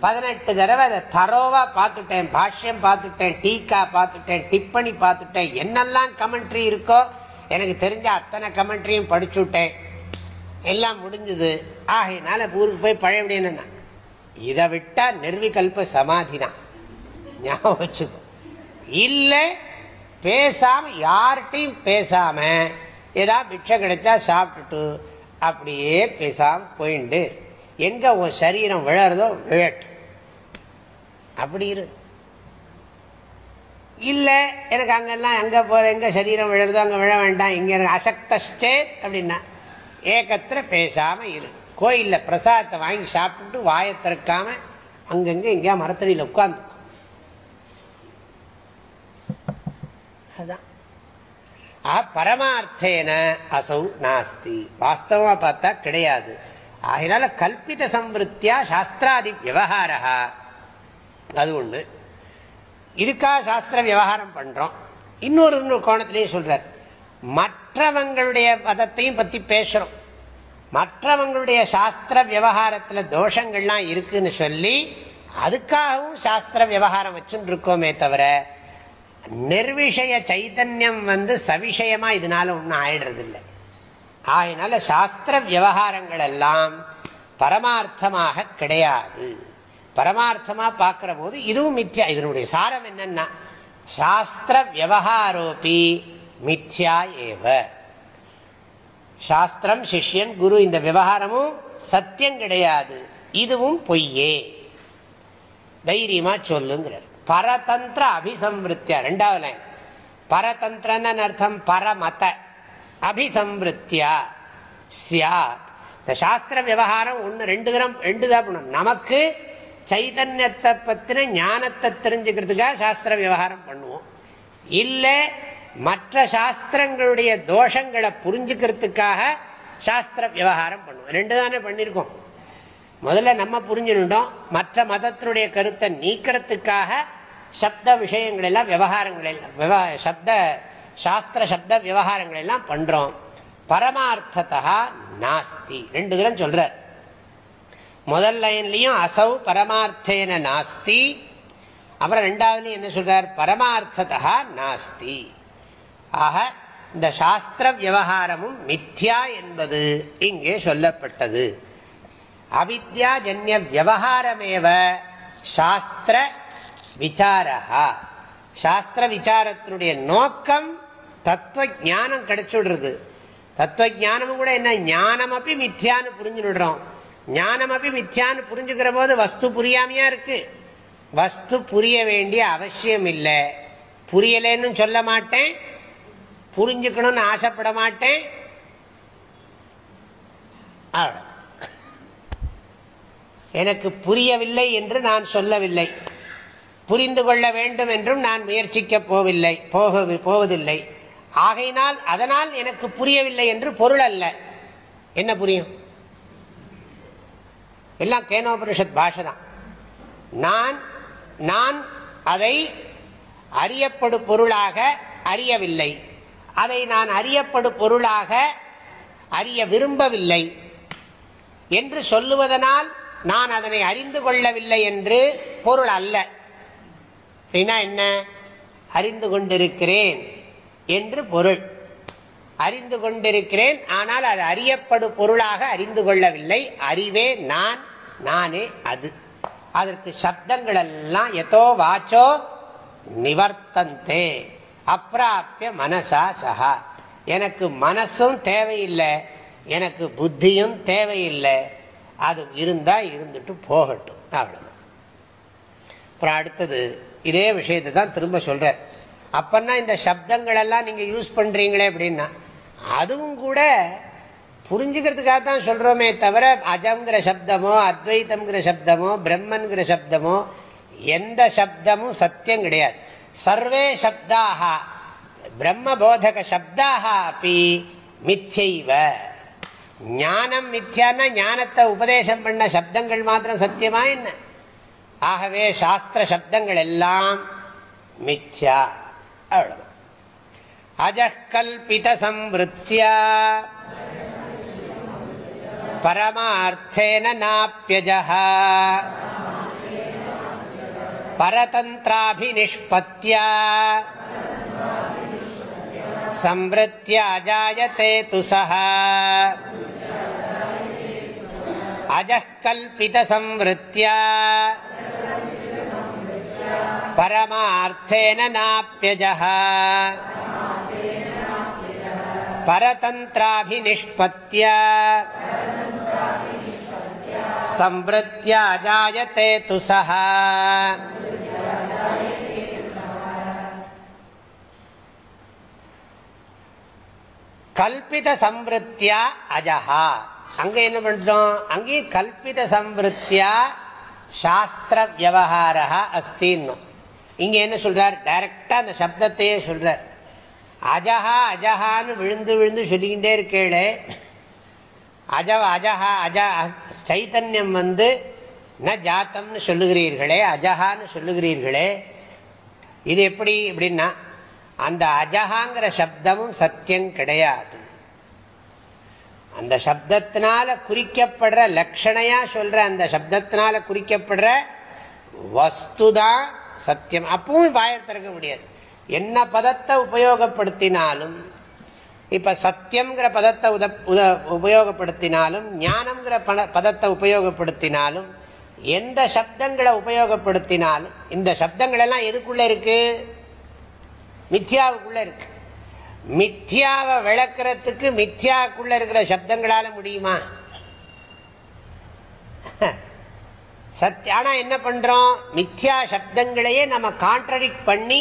[SPEAKER 1] பதினெட்டு தடவை அதை தரோவா பார்த்துட்டேன் பாஷ்யம் பார்த்துட்டேன் டீக்கா பார்த்துட்டேன் டிப்பணி பார்த்துட்டேன் என்னெல்லாம் கமெண்ட்ரி இருக்கோ எனக்கு தெரிஞ்ச அத்தனை கமெண்ட்ரியும் படிச்சு விட்டேன் எல்லாம் முடிஞ்சது. ஆகையினால ஊருக்கு போய் பழையபடி என்னன்னா இதை விட்டா நிர்விகல்ப சமாதி தான். ஞாபகம் வச்சுக்கோ. இல்லை பேசாம யார்கிட்டையும் பேசாம ஏதாவது பிட்சை கிடைச்சா சாப்பிட்டுட்டு அப்படியே பேசாம போயிண்டு. எங்க உன் சரீரம் விழறதோ விழட்டு அப்படி இரு. இல்லை எனக்கு அங்கெல்லாம் எங்கே போகிற எங்கே சரீரம் விழுறதோ அங்கே விழ வேண்டாம். இங்கே எனக்கு அசக்தே அப்படின்னா ஏக்கத்தில் பேசாமல் இரு. கோயிலில் பிரசாதத்தை வாங்கி சாப்பிட்டுட்டு வாயை திறக்காம அங்கங்கே எங்கேயா மரத்தடியில் உட்காந்து ஆ பரமார்த்தேன அசௌ நாஸ்தி. வாஸ்தவமாக பார்த்தா கிடையாது. ஆகினால கல்பித சம்பிருத்தியா சாஸ்திராதி விவகாரா அது ஒன்று இதுக்காக சாஸ்திர விவகாரம் பண்றோம். இன்னொரு இன்னொரு கோணத்திலையும் சொல்றார். மற்றவங்களுடைய மதத்தையும் பத்தி பேசுறோம். மற்றவங்களுடைய சாஸ்திர விவகாரத்தில் தோஷங்கள்லாம் இருக்குன்னு சொல்லி அதுக்காகவும் சாஸ்திர விவகாரம் வச்சுட்டு இருக்கோமே தவிர நிர்விஷய சைத்தன்யம் வந்து சவிஷயமா இதனால ஒன்றும் ஆயிடுறது இல்லை ஆயினால சாஸ்திர விவகாரங்கள் எல்லாம் பரமார்த்தமாக கிடையாது. பரமார்த்தமா பார்க்கிற போது இதுவும் மித்யா. இதனுடைய சாரம் என்னன்னா சாஸ்திர விவகாரோபி மித்யா ஏவ. சாஸ்திரம் சிஷ்யன் குரு இந்த விவகாரமும் சத்தியம் கிடையாது. இதுவும் பொய்யே. தைரியமா சொல்லுங்கிறார். பரதந்திர அபிசம்ருத்தியா ரெண்டாவது லைன் பரதந்திரன்னு அர்த்தம்? பரமத அபிசம்ருத்தியா சியாத் இந்த சாஸ்திர விவகாரம் ஒன்று ரெண்டு தரம் ரெண்டு தான் நமக்கு சைதன்யத்தை பற்றின ஞானத்தை தெரிஞ்சுக்கிறதுக்காக சாஸ்திர விவகாரம் பண்ணுவோம். இல்லை மற்ற சாஸ்திரங்களுடைய தோஷங்களை புரிஞ்சுக்கிறதுக்காக சாஸ்திர விவகாரம் பண்ணுவோம். ரெண்டு தானே பண்ணியிருக்கோம். முதல்ல நம்ம புரிஞ்சுட்டோம் மற்ற மதத்தினுடைய கருத்தை நீக்கிறதுக்காக சப்த விஷயங்கள் எல்லாம் விவகாரங்கள் எல்லாம் சப்த சாஸ்திர சப்த விவகாரங்கள் எல்லாம் பண்ணுறோம் பரமார்த்தத்தா நாஸ்தி. ரெண்டு தரம் சொல்கிறார் முதல் லைன்லயும் அசௌ பரமார்த்தேன நாஸ்தி. அப்புறம் ரெண்டாவதுலயும் என்ன சொல்றார்? பரமார்த்ததா நாஸ்தி. ஆக இந்த சாஸ்திர விவகாரமும் மித்யா என்பது இங்கே சொல்லப்பட்டது. அவித்யாஜன்ய விவகாரமேவ சாஸ்திர விசாரா சாஸ்திர விசாரத்தினுடைய நோக்கம் தத்துவ ஜானம் கிடைச்சுடுறது. தத்துவ ஜானமும் கூட என்ன? ஞானம் அப்படி மித்யான்னு புரிஞ்சுடுறோம். ஞானம் அப்படி மித்யான்னு புரிஞ்சுக்கிற போது வஸ்து புரியாமையா இருக்கு. வஸ்து புரிய வேண்டிய அவசியம் இல்லை புரியலன்னு சொல்ல மாட்டேன். புரிஞ்சுக்கணும்னு ஆசைப்பட மாட்டேன். எனக்கு புரியவில்லை என்று நான் சொல்லவில்லை. புரிந்து கொள்ள வேண்டும் என்றும் நான் முயற்சிக்க போவில்லை. போக போவதில்லை. ஆகையினால் அதனால் எனக்கு புரியவில்லை என்று பொருள் அல்ல. என்ன புரியும்? எல்லாம் கேனோபனிஷத் பாஷை தான் நான் நான் அதை அறியப்படு பொருளாக அறியவில்லை. அதை நான் அறியப்படு பொருளாக அறிய விரும்பவில்லை. என்று சொல்லுவதனால் நான் அதனை அறிந்து கொள்ளவில்லை என்று பொருள் அல்ல. என்ன? அறிந்து கொண்டிருக்கிறேன் என்று பொருள். அறிந்து கொண்டிருக்கிறேன். ஆனால் அது அறியப்படு பொருளாக அறிந்து கொள்ளவில்லை. அறிவே நான் நானே அது. அதற்கு சப்தங்கள் எல்லாம் எதோ வாச்சோ நிவர்த்தந்தே. அப்பிராப்பிய மனசா சகா. எனக்கு மனசும் தேவையில்லை. எனக்கு புத்தியும் தேவையில்லை. அது இருந்தா இருந்துட்டு போகட்டும். அவ்வளவு அப்புறம் அடுத்தது இதே விஷயத்தை தான் திரும்ப சொல்ற அப்பன்னா இந்த சப்தங்கள் எல்லாம் நீங்க யூஸ் பண்றீங்களே அப்படின்னா அதுவும் கூட புரிஞ்சுக்கிறதுக்காக தான் சொல்றோமே தவிர அஜம்ங்கிற சப்தமோ அத்வைத்தம்ங்கிற சப்தமோ பிரம்மன்கிற சப்தமோ எந்த சப்தமும் சத்தியம் கிடையாது. சர்வே சப்தாக பிரம்ம போதக சப்தாக அப்படி மிச்சைவ. ஞானம் மித்யான்னா ஞானத்தை உபதேசம் பண்ண சப்தங்கள் மாத்திரம் சத்தியமா என்ன? ஆகவே சாஸ்திர சப்தங்கள் எல்லாம் மித்யா. அவ்வளவு அஜக்கல்பித சம்பிருத்தியா பரமார்த்தேன நாப்பியஜः பரதந்திராபிநிஷ்பத்யா संवृत्य अजायते तु सः अजः कल्पितसंवृत्त्या परमार्थेन नाप्यजः परतन्त्राभिनिष्पत्त्या संवृत्त्या अजायते तु सः கல்பித சம்வத்தியா அஜஹா அங்க என்ன பண்றோம் அங்கேயும் கல்பித சம்வத்தியா சாஸ்திர வியவஹாரா அஸ்தின்னு. இங்க என்ன சொல்றார்? டைரக்டா அந்த சப்தத்தையே சொல்றார். அஜஹா அஜஹான்னு விழுந்து விழுந்து சொல்லிக்கிட்டே இருக்கேளே அஜவ அஜஹா அஜ சைத்தன்யம் வந்து ந ஜாத்தம்னு சொல்லுகிறீர்களே அஜஹான்னு சொல்லுகிறீர்களே இது எப்படி அப்படின்னா அந்த அஜஹாங்கிற சப்தமும் சத்தியம் கிடையாது. அந்த சப்தத்தினால குறிக்கப்படுற லட்சணையா சொல்ற அந்த சப்தத்தினால குறிக்கப்படுற வஸ்துதான் சத்தியம். அப்பவும் வாயில் திறக்க முடியாது. என்ன பதத்தை உபயோகப்படுத்தினாலும் இப்ப சத்தியம்ங்கிற பதத்தை உத உத உபயோகப்படுத்தினாலும் ஞானம்ங்கிற பதத்தை உபயோகப்படுத்தினாலும் எந்த சப்தங்களை உபயோகப்படுத்தினாலும் இந்த சப்தங்கள் எல்லாம் எதுக்குள்ள இருக்கு? மித்யாவுக்குள்ள இருக்கு. மித்யாவை விளக்குறதுக்கு மித்யாக்குள்ள இருக்கிற சப்தங்களால முடியுமா? சத்திய ஆனா என்ன பண்றோம்? மித்யா சப்தங்களையே நம்ம கான்ட்ரடிக்ட் பண்ணி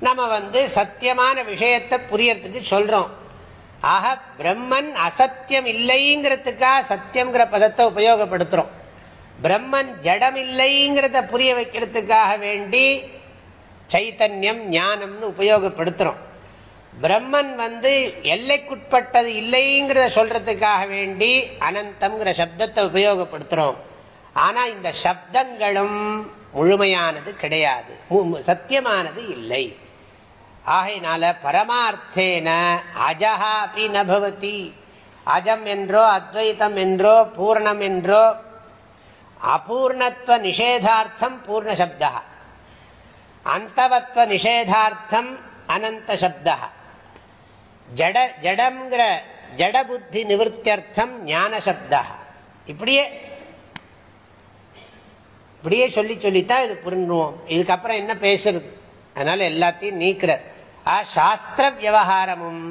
[SPEAKER 1] நம்ம வந்து சத்தியமான விஷயத்தை புரியறதுக்கு சொல்றோம். ஆக பிரம்மன் அசத்தியம் இல்லைங்கிறதுக்காக சத்தியம்ங்கிற பதத்தை உபயோகப்படுத்துறோம். பிரம்மன் ஜடம் இல்லைங்கிறத புரிய வைக்கிறதுக்காக வேண்டி சைத்தன்யம் ஞானம்னு உபயோகப்படுத்துகிறோம் பிரம்மன் வந்து எல்லைக்குட்பட்டது இல்லைங்கிறத சொல்றதுக்காக வேண்டி அனந்தம்ங்கிற சப்தத்தை உபயோகப்படுத்துகிறோம் ஆனால் இந்த சப்தங்களும் முழுமையானது கிடையாது. சத்தியமானது இல்லை. ஆகையினால பரமார்த்தேன அஜஹா அப்படி நபவதி அஜம் என்றோ அத்வைத்தம் என்றோ பூர்ணம் என்றோ அபூர்ணத்துவ நிஷேதார்த்தம் பூர்ணசப்தா அந்தவத்வ நிஷேதார்த்தம் அனந்த சப்தா ஜட ஜடங்கிற ஜட புத்தி நிவர்த்தியர்த்தம் ஞான சப்தா இப்படியே இப்படியே சொல்லி சொல்லித்தான் இது புரிஞ்சுவோம் இதுக்கப்புறம் என்ன பேசுறது அதனால எல்லாத்தையும் நீக்கிற சாஸ்திர விவகாரமும்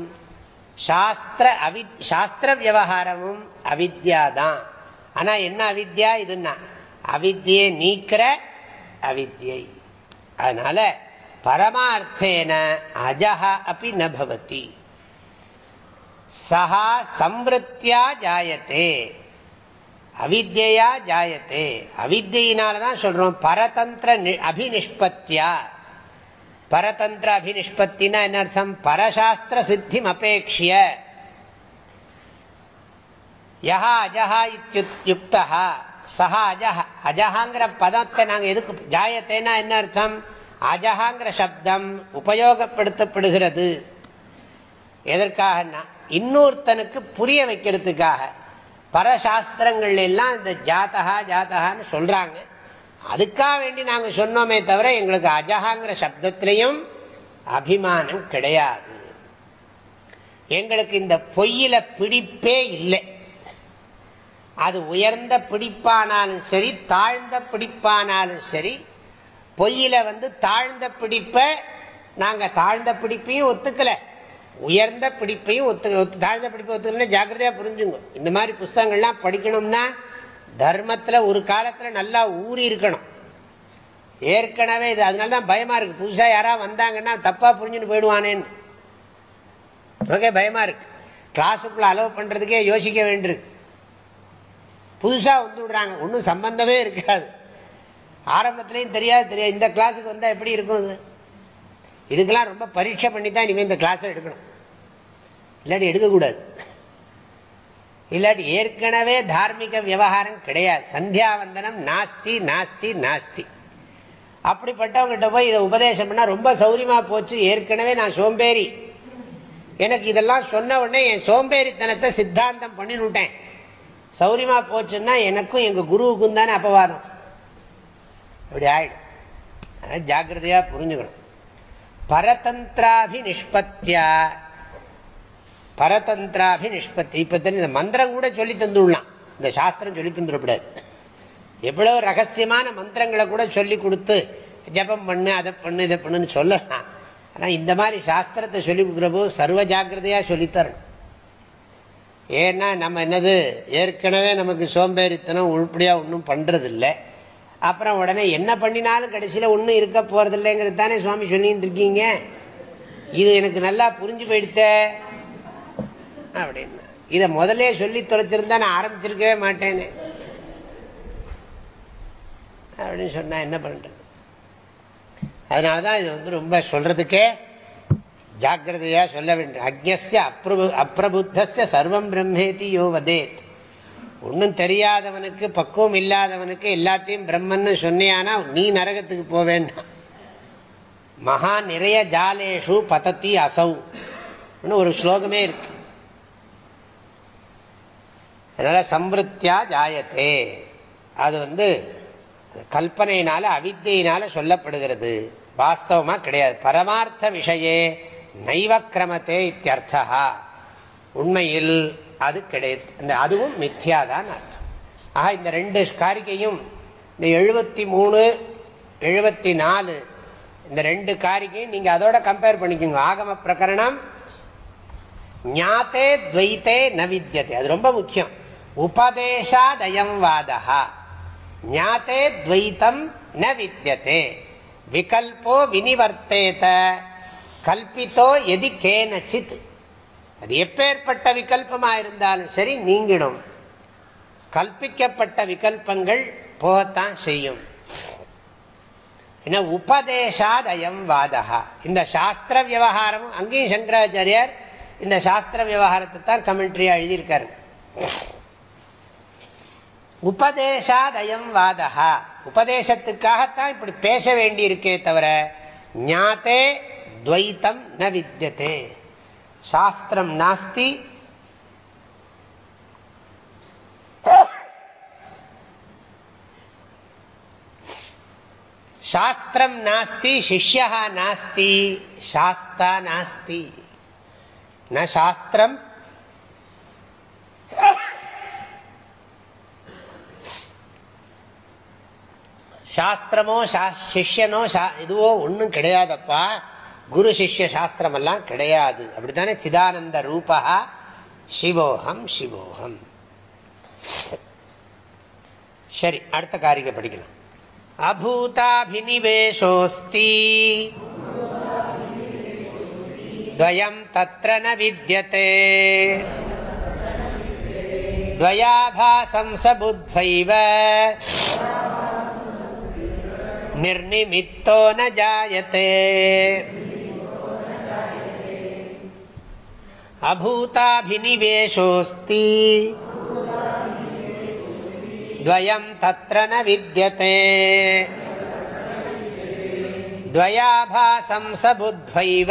[SPEAKER 1] சாஸ்திர அவி சாஸ்திர விவகாரமும் அவித்யா தான் ஆனால் என்ன அவித்யா இதுன்னா அவித்தியை நீக்கிற அவித்யை அதனால பரமார்த்தேன அஜஹா அப்படி நபவதி சஹா சம்ருத்தியா ஜாயத்தே. அவித்யா ஜாயத்தே. அவித்தியினாலதான் சொல்றோம் பரதந்திர அபினிஷ்பத்தியா பரதந்திர அபினிஷ்பத்தினா என்ன அர்த்தம்? பரசாஸ்திர சித்திம் அபேட்சிய யா அஜஹா இத்தியுக்தா சஹா அஜஹ அஜஹாங்கிற பதத்தை நாங்கள் எதுக்கு ஜாயத்தேனா என்ன அர்த்தம்? அஜஹாங்கிற சப்தம் உபயோகப்படுத்தப்படுகிறது. எதற்காகனா இன்னொருத்தனுக்கு புரிய வைக்கிறதுக்காக. பரசாஸ்திரங்கள் எல்லாம் இந்த ஜாத்தகா ஜாத்தகான்னு சொல்கிறாங்க அதுக்காக வேண்டி நாங்கள் சொன்னோமே தவிர எங்களுக்கு அஜஹாங்கிற சப்தத்திலையும் அபிமானம் கிடையாது. எங்களுக்கு இந்த பொய்யில பிடிப்பே இல்லை. அது உயர்ந்த பிடிப்பானாலும் சரி தாழ்ந்த பிடிப்பானாலும் சரி பொய்யில வந்து தாழ்ந்த பிடிப்பை நாங்கள் தாழ்ந்த பிடிப்பையும் ஒத்துக்கல. உயர்ந்த பிடிப்பையும் ஒத்துக்க தாழ்ந்த பிடிப்பை ஒத்துக்கணும் ஜாக்கிரதையாக புரிஞ்சுங்க. இந்த மாதிரி புஸ்தகங்கள்லாம் படிக்கணும்னா தர்மத்தில் ஒரு காலத்தில் நல்லா ஊறி இருக்கணும். ஏற்கனவே இது அதனால தான் பயமாக இருக்குது புதுசாக யாராவது வந்தாங்கன்னா தப்பாக புரிஞ்சுன்னு போயிடுவானேன்னு. ஓகே பயமாக இருக்குது கிளாஸுக்குள்ளே அலோவ் பண்ணுறதுக்கே யோசிக்க வேண்டியிருக்கு. புதுசாக வந்து விடுறாங்க. ஒன்றும் சம்பந்தமே இருக்காது. ஆரம்பத்துலேயும் தெரியாது தெரியாது. இந்த கிளாஸுக்கு வந்தால் எப்படி இருக்கும் இது? இதுக்கெல்லாம் ரொம்ப பரீட்சை பண்ணி தான் இனிமேல் இந்த கிளாஸை எடுக்கணும். இல்லாட்டி எடுக்கக்கூடாது. இல்லாட்டி ஏற்கனவே தார்மிக விவகாரம் கிடையாது. சந்தியாவந்தனம் நாஸ்தி நாஸ்தி நாஸ்தி. அப்படிப்பட்டவங்ககிட்ட போய் இதை உபதேசம் பண்ணால் ரொம்ப சௌரியமாக போச்சு. ஏற்கனவே நான் சோம்பேறி. எனக்கு இதெல்லாம் சொன்ன உடனே என் சோம்பேறித்தனத்தை சித்தாந்தம் பண்ணினுட்டேன். சௌரியமா போச்சுன்னா எனக்கும் எங்க குருவுக்கும் தானே அப்பவாதம் அப்படி ஆயிடும். ஜாக்கிரதையாக புரிஞ்சுக்கணும். பரதந்திராபி நிஷ்பத்தியா. பரதந்திராபி நிஷ்பத்தி. இப்ப இந்த மந்திரம் கூட சொல்லி தந்துடலாம். இந்த சாஸ்திரம் சொல்லி தந்துடக்கூடாது. எவ்வளவு ரகசியமான மந்திரங்களை கூட சொல்லி கொடுத்து ஜபம் பண்ணு அதை பண்ணு இதை பண்ணுன்னு சொல்லலாம். ஆனால் இந்த மாதிரி சாஸ்திரத்தை சொல்லி கொடுக்குறப்போ சர்வ ஜாக்கிரதையாக சொல்லித்தரணும். ஏன்னா நம்ம என்னது ஏற்கனவே நமக்கு சோம்பேறித்தனம் உருப்படியாக ஒன்றும் பண்ணுறதில்ல அப்புறம் உடனே என்ன பண்ணினாலும் கடைசியில் ஒன்றும் இருக்க போகிறதில்லைங்கிறது தானே சுவாமி சொல்லிட்டு இருக்கீங்க? இது எனக்கு நல்லா புரிஞ்சு போயிடுத்த. அப்படின்னு. இதை முதலே சொல்லி தொலைச்சிருந்தா நான் ஆரம்பிச்சிருக்கவே மாட்டேன்னு அப்படின்னு சொன்னால் என்ன பண்ணுறது அதனால தான் இது வந்து ரொம்ப சொல்கிறதுக்கே ஜாக்கிரதையா சொல்ல வேண்டும் அக்ஞஸ்ய அப்ரபு அப்பிரபுத்தஸ்ய சர்வம் பிரம்மேதி யோ வதேத் ஒன்றும் தெரியாதவனுக்கு பக்குவம் இல்லாதவனுக்கு எல்லாத்தையும் பிரம்மன்னு சொன்னியானா நீ நரகத்துக்கு போவேன்னா மகா நிறைய ஜாலேஷு பதத்தி அசௌ. ஒரு ஸ்லோகமே இருக்கு. அதனால சம்பிருத்தியா ஜாயத்தே. அது வந்து கல்பனையினால அவித்தையினால சொல்லப்படுகிறது. வாஸ்தவமா கிடையாது. பரமார்த்த விஷயே. நைவக்கிரமத்தே இத்தியர்த்தா உண்மையில் அது கிடையாது இந்த அதுவும் மித்யாதான் அர்த்தம். ஆக இந்த ரெண்டு காரிகையும் இந்த எழுபத்தி மூணு எழுபத்தி நாலு இந்த ரெண்டு காரிகையும் நீங்கள் அதோட கம்பேர் பண்ணிக்கோங்க. ஆகம பிரகரணம் ஞாத்தே துவைத்தே ந வித்தியதே அது ரொம்ப முக்கியம். உபதேசாதயம் வாதா ஞாத்தே துவைத்தம் ந வித்தியதே விகல்போ வினிவர்த்தேத. கல்பித்தோ எதி கேனச்சித். அது எப்பேற்பட்ட விகல்பமா இருந்தாலும் சரி நீங்கிடும். கல்பிக்கப்பட்ட விகல்பங்கள் போகத்தான் செய்யும். உபதேசாதயம் வாதகா இந்த சாஸ்திர விவகாரம் அங்கேயும் சங்கராச்சாரியார் இந்த சாஸ்திர விவகாரத்தை தான் கமெண்ட்ரியா எழுதியிருக்காரு. உபதேசாதயம் வாதகா உபதேசத்துக்காகத்தான் இப்படி பேச வேண்டி இருக்கே தவிர ஞாத்தே துவைத்தம் ந வித்தியதே சாஸ்திரம் நாஸ்தி. சாஸ்திரம் நாஸ்தி சிஷ்யா நாஸ்தி சாஸ்தா நாஸ்தி. ந சாஸ்திரம். சாஸ்திரமோ சிஷ்யனோ இதுவோ ஒன்றும் கிடையாதப்பா. குரு சிஷ்ய சாஸ்திரமெல்லாம் கிடையாது. அப்படித்தானே? சிதானந்த ரூபா சிவோகம் சிவோகம் சரி அடுத்த காரிகை படிக்கலாம். அபூதாபினிவேஷோஸ்தி துவயம் தத்ர ந வித்தியதே துவயாபாசம் சபுத்வைவ நிர்நிமித்தோ ந ஜாயத்தே अभूताभिनिवेशोऽस्ति द्वयं तत्र न विद्यते द्वयाभासं स बुद्ध्वैव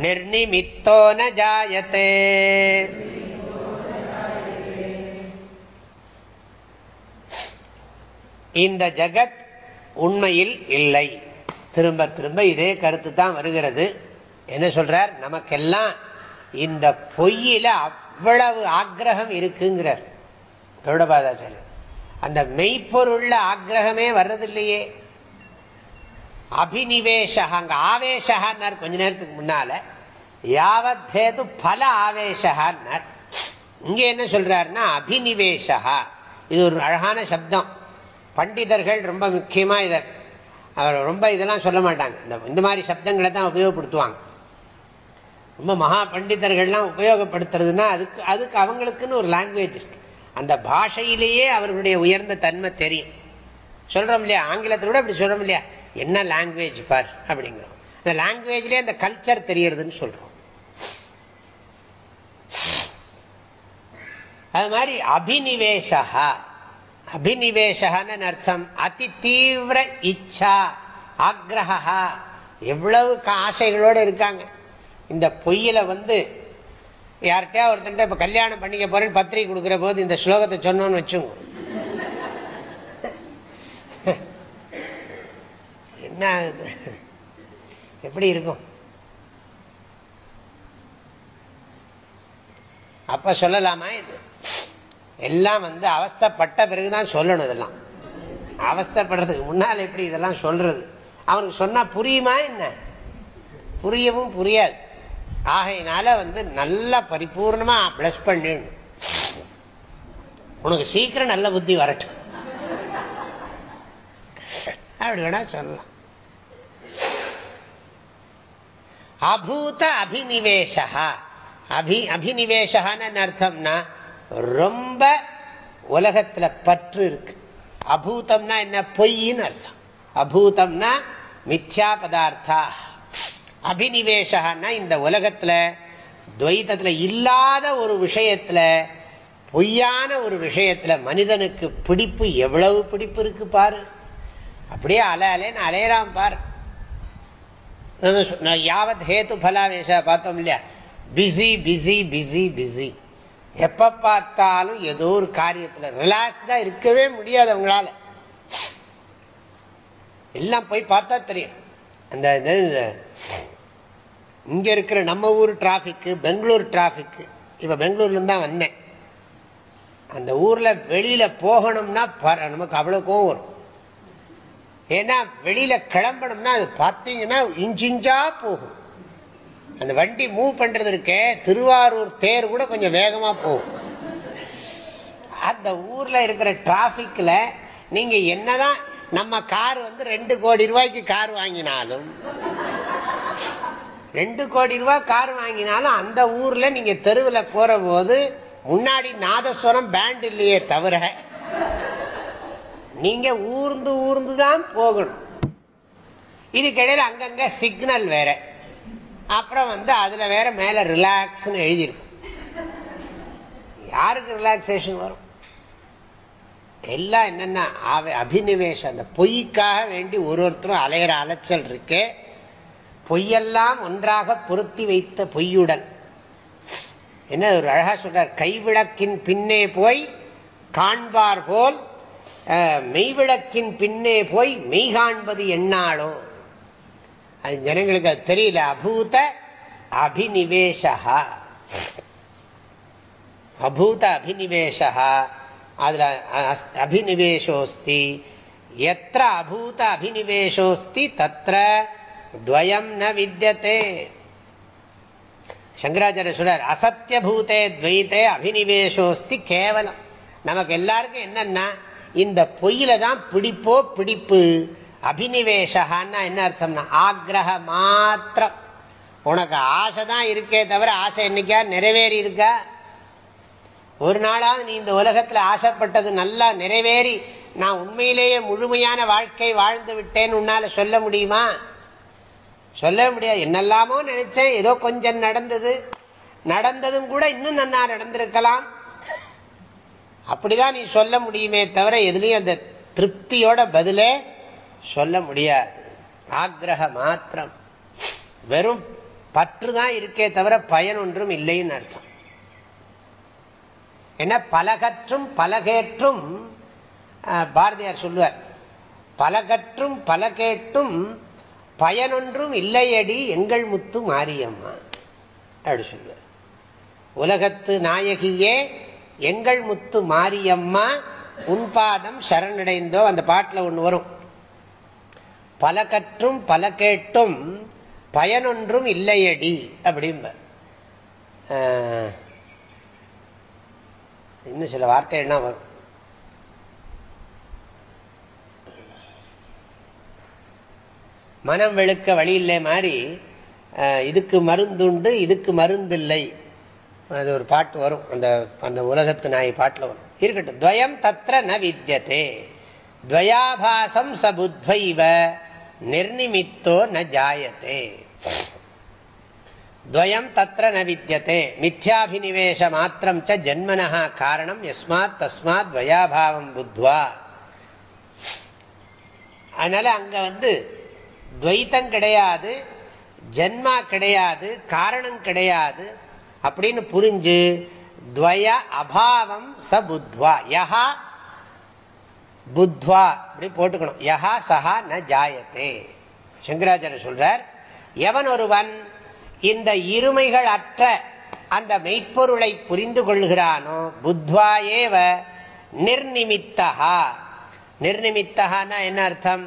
[SPEAKER 1] निर्निमित्तो न जायते இந்த ஜகத் உண்மையில் இல்லை திரும்ப திரும்ப இதே கருத்து தான் வருகிறது. என்ன சொல்றார்? நமக்கெல்லாம் இந்த பொய்யில அவ்வளவு ஆக்ரகம் இருக்குங்கிறார். கௌடபாதாச்சாரியர். அந்த மெய்ப்பொருள்ல ஆக்கிரகமே வர்றதில்லையே. அபினிவேஷா அங்க ஆவேஷான்னார் கொஞ்ச நேரத்துக்கு முன்னால. யாவத் பேது பல ஆவேஷான்னார் இங்க என்ன சொல்றாருன்னா அபினிவேஷா இது ஒரு அழகான சப்தம். பண்டிதர்கள் ரொம்ப முக்கியமா இதை அவர் ரொம்ப இதெல்லாம் சொல்ல மாட்டாங்க. இந்த இந்த மாதிரி சப்தங்களை தான் உபயோகப்படுத்துவாங்க. ரொம்ப மகா பண்டிதர்கள்லாம் உபயோகப்படுத்துறதுன்னா அதுக்கு அதுக்கு அவங்களுக்குன்னு ஒரு லாங்குவேஜ் இருக்கு. அந்த பாஷையிலேயே அவர்களுடைய உயர்ந்த தன்மை தெரியும். சொல்கிறோம் இல்லையா? ஆங்கிலத்தில் கூட அப்படி சொல்கிறோம் இல்லையா? என்ன லாங்குவேஜ் பார் அப்படிங்கிறோம். அந்த லாங்குவேஜ்லேயே அந்த கல்ச்சர் தெரியறதுன்னு சொல்கிறோம் அது மாதிரி அபினிவேஷா அபினிவேஷன்னு அர்த்தம் அதி தீவிர இச்சா ஆக்ரஹா எவ்வளவு ஆசைகளோடு இருக்காங்க. இந்த பொய்யில் வந்து யார்கிட்டயா ஒருத்தன் இப்போ கல்யாணம் பண்ணிக்க போறேன்னு பத்திரிகை கொடுக்குற போது இந்த ஸ்லோகத்தை சொன்னோன்னு வச்சுங்க. என்ன ஆகுது எப்படி இருக்கும்? அப்ப சொல்லலாமா இது? எல்லாம் வந்து அவஸ்தப்பட்ட பிறகுதான் சொல்லணும் இதெல்லாம். அவஸ்தப்படுறதுக்கு முன்னால் எப்படி இதெல்லாம் சொல்றது? அவனுக்கு சொன்னா புரியுமா என்ன? புரியவும் புரியாது. ஆகையினால வந்து நல்லா பரிபூர்ணமா பிளஸ் பண்ணிடணும் உனக்கு சீக்கிரம் நல்ல புத்தி வரட்டும். அப்படி வேணா சொல்லலாம். அபூத அபினிவேஷா அபி அபினிவேஷான்னு அர்த்தம்னா ரொம்ப உலகத்துல பற்று இருக்கு. அபூதம்னா என்ன? பொய்ன்னு அர்த்தம். அபூதம்னா மித்யா பதார்த்தா. அபினிவேஷான்னா இந்த உலகத்துல துவைத்தத்துல இல்லாத ஒரு விஷயத்துல பொய்யான ஒரு விஷயத்துல மனிதனுக்கு பிடிப்பு எவ்வளவு பிடிப்பு இருக்கு பாரு. அப்படியே அல அலேன்னு அலையறான் பாரு. யாவத் ஹேத்து பலாவேஷா பார்த்தோம் இல்லையா? பிஸி பிஸி பிஸி பிஸி எப்ப பார்த்தாலும் ஏதோ ஒரு காரியத்தில் ரிலாக்ஸ்டா இருக்கவே முடியாது அவங்களால. எல்லாம் போய் பார்த்தா தெரியும். அந்த இது இங்க இருக்கிற நம்ம ஊர் டிராபிக்கு பெங்களூர் டிராபிக்கு இப்ப பெங்களூர்லேருந்து தான் வந்தேன். அந்த ஊர்ல வெளியில போகணும்னா நமக்கு அவ்வளவு கோவம் வரும். ஏன்னா வெளியில கிளம்பணும்னா அது பார்த்தீங்கன்னா இன்ச்சிஞ்சா போகும். அந்த வண்டி மூவ் பண்றது இருக்கே திருவாரூர் தேர் கூட கொஞ்சம் வேகமா போகும். அந்த ஊர்ல இருக்கிற டிராபிக்ல நீங்க என்னதான் நம்ம கார் வந்து ரெண்டு கோடி ரூபாய்க்கு கார் வாங்கினாலும் ரெண்டு கோடி ரூபாய் கார் வாங்கினாலும் அந்த ஊர்ல நீங்க தெருவில் போற போது முன்னாடி நாதஸ்வரம் பேண்ட் இல்லையே தவிர நீங்க ஊர்ந்து ஊர்ந்து தான் போகணும். இதுக்கிடையில் அங்கங்க சிக்னல் வேற. அப்புறம் வந்து அதில் வேற மேலே ரிலாக்ஸ்னு எழுதியிருக்கும். யாருக்கு ரிலாக்ஸேஷன் வரும்? எல்லாம் என்னன்னா அபினிவேஷம். அந்த பொய்க்காக வேண்டி ஒரு ஒருத்தரும் அலையிற அலைச்சல் இருக்கு. பொய்யெல்லாம் ஒன்றாக பொருத்தி வைத்த பொய்யுடன். என்ன ஒரு அழகா சொல்றார் கைவிளக்கின் பின்னே போய் காண்பார் போல் மெய்விளக்கின் பின்னே போய் மெய் காண்பது என்னாலோ? அது ஜனங்களுக்கு அது தெரியல. அபூத அபினிவேஷா அபூத அபினிவேஷா அதுல அபினிவேஷோஸ்தி. எத்த அபூத அபினிவேஷோஸ்தி தத்திர துவயம் ந வித்தியதே சங்கராச்சாரிய சொல்றார் அசத்திய பூதே துவைத்தே அபினிவேஷோஸ்தி கேவலம். நமக்கு எல்லாருக்கும் என்னன்னா இந்த பொய்யில தான் பிடிப்போ பிடிப்பு. அபினிவேஷகான்னா என்ன அர்த்தம்னா ஆக்ரஹ மாத்திரம். உனக்கு ஆசை தான் இருக்கே தவிர ஆசை என்னைக்கா நிறைவேறி இருக்கா ஒரு நாளாவது நீ இந்த உலகத்தில் ஆசைப்பட்டது நல்லா நிறைவேறி நான் உண்மையிலேயே முழுமையான வாழ்க்கை வாழ்ந்து விட்டேன்னு உன்னால சொல்ல முடியுமா? சொல்ல முடியாது. என்னெல்லாமோ நினைச்சேன். ஏதோ கொஞ்சம் நடந்தது. நடந்ததும் கூட இன்னும் நன்னா நடந்திருக்கலாம். அப்படிதான் நீ சொல்ல முடியுமே தவிர எதுலேயும் அந்த திருப்தியோட பதிலே சொல்ல முடியாது. ஆக்ரக மாத்திரம். வெறும் பற்று தான் இருக்கே தவிர பயன் ஒன்றும் இல்லைன்னு அர்த்தம். என்ன பலகற்றும் பலகேற்றும் பாரதியார் சொல்லுவார். பலகற்றும் பலகேட்டும் பயனொன்றும் இல்லையடி எங்கள் முத்து மாரியம்மா. அப்படி சொல்லுவார். உலகத்து நாயகியே எங்கள் முத்து மாரியம்மா உன்பாதம் சரணடைந்தோ அந்த பாட்டில் ஒன்று வரும். பல கற்றும் பல கேட்டும் பயனொன்றும் இல்லையடி அப்படிம்ப. இன்னும் சில வார்த்தைகள்னா வரும். மனம் வெளுக்க வழி இல்லை மாதிரி இதுக்கு மருந்துண்டு இதுக்கு மருந்து இல்லை அது ஒரு பாட்டு வரும். அந்த அந்த உலகத்து நாய் பாட்டில் வரும். இருக்கட்டும். துவயம் தத்திர ந வித்தியதே துவயாபாசம் சபுத்வைவ நிர்நிமித்தோ ந ஜாயத்தே துவயம் தத்திர ந வித்தியதே மித்யாபினிவேஷ மாத்திரம் ச ஜன்மனஹா காரணம் எஸ்மாத் தஸ்மாத் துவயாபாவம் புத்வா அதனால அங்க வந்து துவைத்தம் கிடையாது ஜென்மா கிடையாது காரணம் கிடையாது அப்படின்னு புரிஞ்சு துவய அபாவம் ச புத்வா யஹா புத்வா அப்படி போட்டுக்கணும். யஹா சஹா ந ஜாயத்தே. சங்கராச்சாரிய சொல்றார் எவன் ஒருவன் இந்த இருமைகள் அற்ற அந்த மெய்ப்பொருளை புரிந்து கொள்கிறானோ புத்வா ஏவ நிர்நிமித்தகா நிர்நிமித்தகான்னா என்ன அர்த்தம்?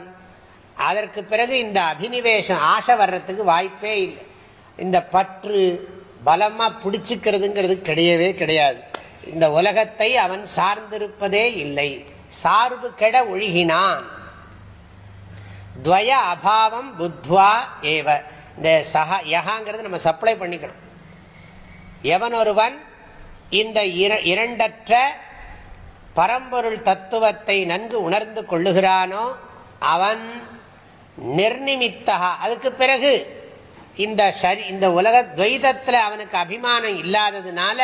[SPEAKER 1] அதற்கு பிறகு இந்த அபினிவேஷம் ஆசை வர்றதுக்கு வாய்ப்பே இல்லை. இந்த பற்று பலமா பிடிச்சிக்கிறதுங்கிறது கிடையவே கிடையாது. இந்த உலகத்தை அவன் சார்ந்திருப்பதே இல்லை. சார்பு கெட ஒழுகினான். துவய அபாவம் புத்வா ஏவ. இந்த சஹா யகாங்கிறது நம்ம சப்ளை பண்ணிக்கணும். எவன் ஒருவன் இந்த இரண்டற்ற பரம்பொருள் தத்துவத்தை நன்கு உணர்ந்து கொள்ளுகிறானோ அவன் நிர்நிமித்தகா அதுக்கு பிறகு இந்த சரி இந்த உலக துவைதத்தில் அவனுக்கு அபிமானம் இல்லாததுனால